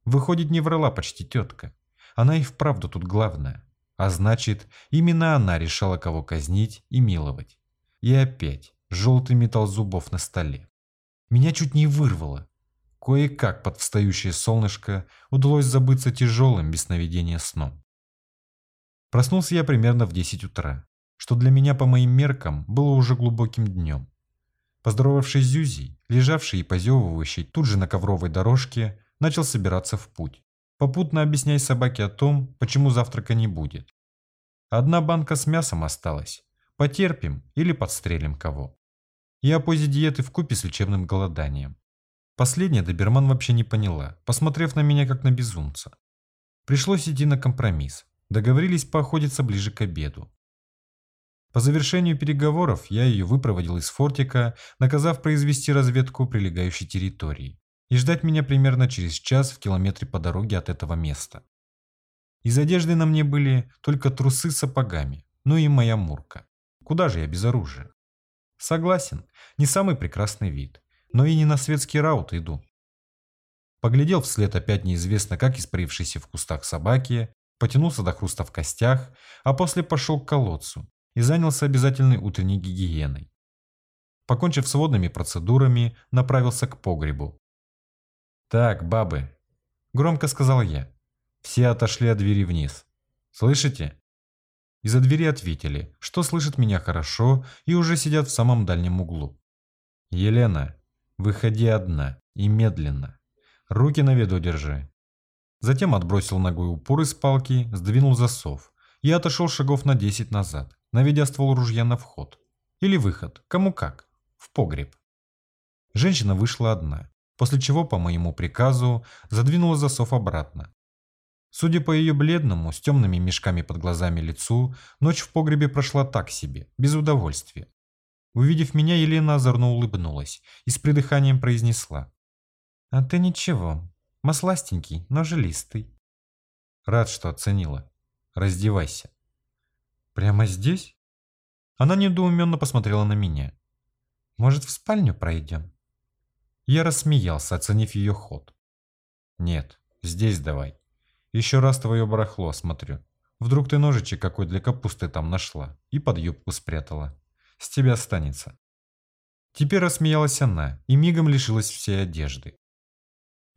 Выходит, не врала почти тетка. Она и вправду тут главная. А значит, именно она решала, кого казнить и миловать. И опять желтый металл зубов на столе. Меня чуть не вырвало. Кое-как под встающее солнышко удалось забыться тяжелым без сновидения сном. Проснулся я примерно в 10 утра, что для меня по моим меркам было уже глубоким днем. Поздоровавшись с Зюзей, лежавший и позевывающий тут же на ковровой дорожке, начал собираться в путь попутно объясняй собаке о том, почему завтрака не будет. Одна банка с мясом осталась. Потерпим или подстрелим кого. И о позе диеты вкупе с лечебным голоданием. Последнее доберман вообще не поняла, посмотрев на меня как на безумца. Пришлось идти на компромисс. Договорились поохотиться ближе к обеду. По завершению переговоров я ее выпроводил из фортика, наказав произвести разведку прилегающей территории и ждать меня примерно через час в километре по дороге от этого места. Из одежды на мне были только трусы с сапогами, ну и моя мурка. Куда же я без оружия? Согласен, не самый прекрасный вид, но и не на светский раут иду. Поглядел вслед опять неизвестно как испарившейся в кустах собаки, потянулся до хруста в костях, а после пошел к колодцу и занялся обязательной утренней гигиеной. Покончив с водными процедурами, направился к погребу, «Так, бабы», – громко сказал я. Все отошли от двери вниз. «Слышите?» Из-за двери ответили, что слышат меня хорошо и уже сидят в самом дальнем углу. «Елена, выходи одна и медленно. Руки на виду держи». Затем отбросил ногой упор из палки, сдвинул засов и отошел шагов на 10 назад, наведя ствол ружья на вход. Или выход, кому как, в погреб. Женщина вышла одна, после чего, по моему приказу, задвинула засов обратно. Судя по ее бледному, с темными мешками под глазами лицу, ночь в погребе прошла так себе, без удовольствия. Увидев меня, Елена озорно улыбнулась и с придыханием произнесла. «А ты ничего, масластенький, но жилистый». Рад, что оценила. Раздевайся. «Прямо здесь?» Она недоуменно посмотрела на меня. «Может, в спальню пройдем?» Я рассмеялся, оценив ее ход. «Нет, здесь давай. Еще раз твое барахло осмотрю. Вдруг ты ножичек какой для капусты там нашла и под юбку спрятала. С тебя останется». Теперь рассмеялась она и мигом лишилась всей одежды.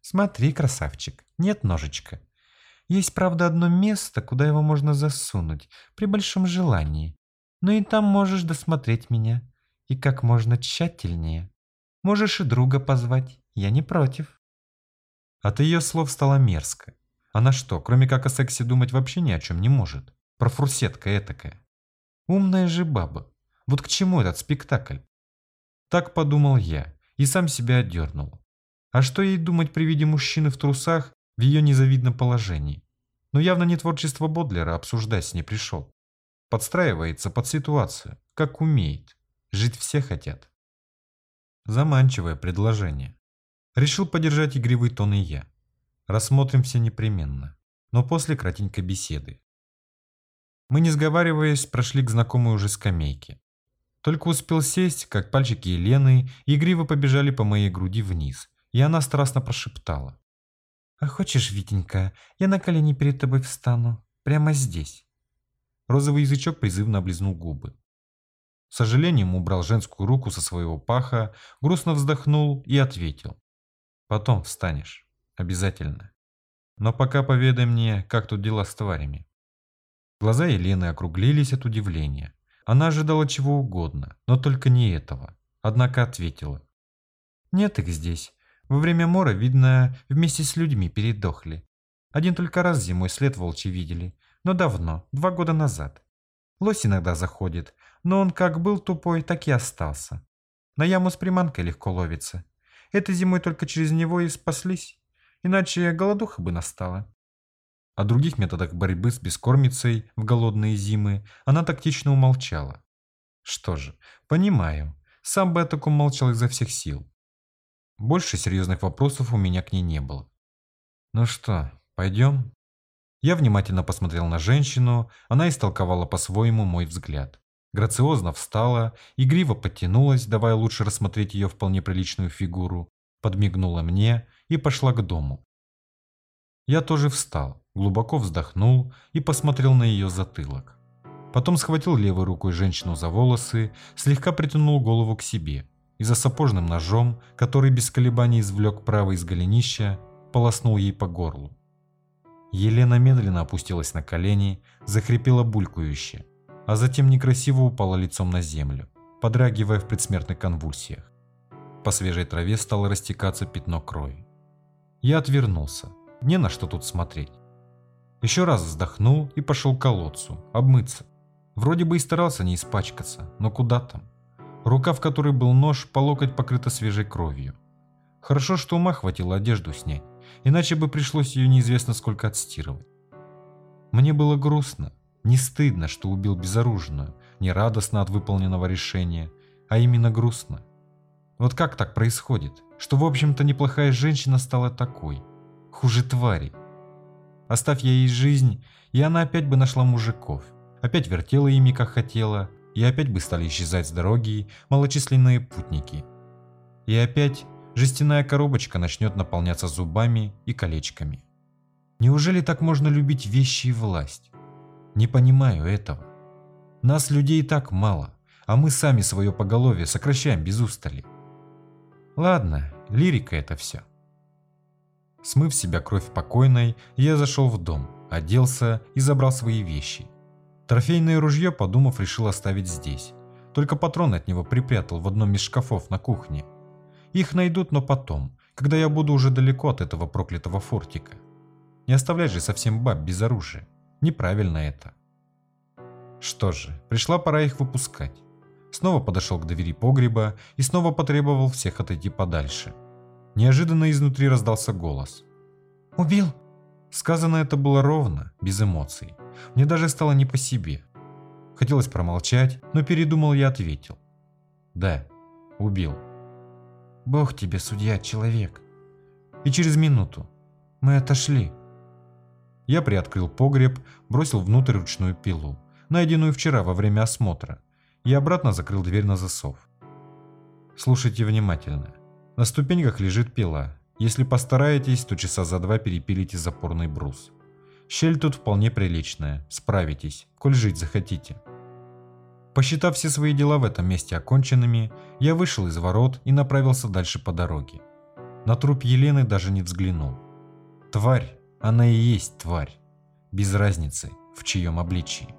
«Смотри, красавчик, нет ножичка. Есть, правда, одно место, куда его можно засунуть, при большом желании. Но и там можешь досмотреть меня. И как можно тщательнее. Можешь и друга позвать, я не против. От ее слов стало мерзко. Она что, кроме как о сексе думать вообще ни о чем не может? Профурсетка этакая. Умная же баба. Вот к чему этот спектакль? Так подумал я и сам себя отдернул. А что ей думать при виде мужчины в трусах в ее незавидном положении? Но явно не творчество Бодлера обсуждать с ней пришел. Подстраивается под ситуацию, как умеет. Жить все хотят. Заманчивое предложение. Решил поддержать игривый тон и я. Рассмотрим все непременно, но после кратенькой беседы. Мы, не сговариваясь, прошли к знакомой уже скамейке. Только успел сесть, как пальчики Елены игриво побежали по моей груди вниз, и она страстно прошептала. «А хочешь, Витенька, я на колени перед тобой встану, прямо здесь?» Розовый язычок призывно облизнул губы. С сожалением убрал женскую руку со своего паха, грустно вздохнул и ответил. «Потом встанешь. Обязательно. Но пока поведай мне, как тут дела с тварями». Глаза Елены округлились от удивления. Она ожидала чего угодно, но только не этого. Однако ответила. «Нет их здесь. Во время мора, видно, вместе с людьми передохли. Один только раз зимой след волчий видели, но давно, два года назад. Лось иногда заходит, но он как был тупой, так и остался. На яму с приманкой легко ловится. Этой зимой только через него и спаслись, иначе голодуха бы настала. О других методах борьбы с бескормицей в голодные зимы она тактично умолчала. Что же, понимаю, сам бы о таком молчал изо всех сил. Больше серьезных вопросов у меня к ней не было. Ну что, пойдем? Я внимательно посмотрел на женщину, она истолковала по-своему мой взгляд. Грациозно встала, игриво подтянулась, давая лучше рассмотреть ее вполне приличную фигуру, подмигнула мне и пошла к дому. Я тоже встал, глубоко вздохнул и посмотрел на ее затылок. Потом схватил левой рукой женщину за волосы, слегка притянул голову к себе и за сапожным ножом, который без колебаний извлек правый из голенища, полоснул ей по горлу. Елена медленно опустилась на колени, захрипела булькающе, а затем некрасиво упала лицом на землю, подрагивая в предсмертных конвульсиях. По свежей траве стало растекаться пятно крови. Я отвернулся, не на что тут смотреть. Еще раз вздохнул и пошел к колодцу, обмыться. Вроде бы и старался не испачкаться, но куда там? Рука, в которой был нож, по локоть покрыта свежей кровью. Хорошо, что ума хватило одежду снять иначе бы пришлось ее неизвестно сколько отстирывать. Мне было грустно, не стыдно, что убил безоружную, не радостно от выполненного решения, а именно грустно. Вот как так происходит, что в общем-то неплохая женщина стала такой, хуже твари? Оставь я ей жизнь, и она опять бы нашла мужиков, опять вертела ими как хотела, и опять бы стали исчезать с дороги малочисленные путники. И опять жестяная коробочка начнет наполняться зубами и колечками. Неужели так можно любить вещи и власть? Не понимаю этого. Нас людей так мало, а мы сами свое поголовье сокращаем без устали. Ладно, лирика это все. Смыв себя кровь покойной, я зашел в дом, оделся и забрал свои вещи. Трофейное ружье, подумав, решил оставить здесь. Только патроны от него припрятал в одном из шкафов на кухне. Их найдут, но потом, когда я буду уже далеко от этого проклятого фортика. Не оставлять же совсем баб без оружия. Неправильно это. Что же, пришла пора их выпускать. Снова подошел к двери погреба и снова потребовал всех отойти подальше. Неожиданно изнутри раздался голос. «Убил!» Сказано это было ровно, без эмоций. Мне даже стало не по себе. Хотелось промолчать, но передумал я ответил. «Да, убил». «Бог тебе, судья, человек». И через минуту. Мы отошли. Я приоткрыл погреб, бросил внутрь ручную пилу, найденную вчера во время осмотра, и обратно закрыл дверь на засов. Слушайте внимательно. На ступеньках лежит пила. Если постараетесь, то часа за два перепилите запорный брус. Щель тут вполне приличная, справитесь, коль жить захотите. Посчитав все свои дела в этом месте оконченными, я вышел из ворот и направился дальше по дороге. На труп Елены даже не взглянул. Тварь, она и есть тварь. Без разницы, в чьем обличии.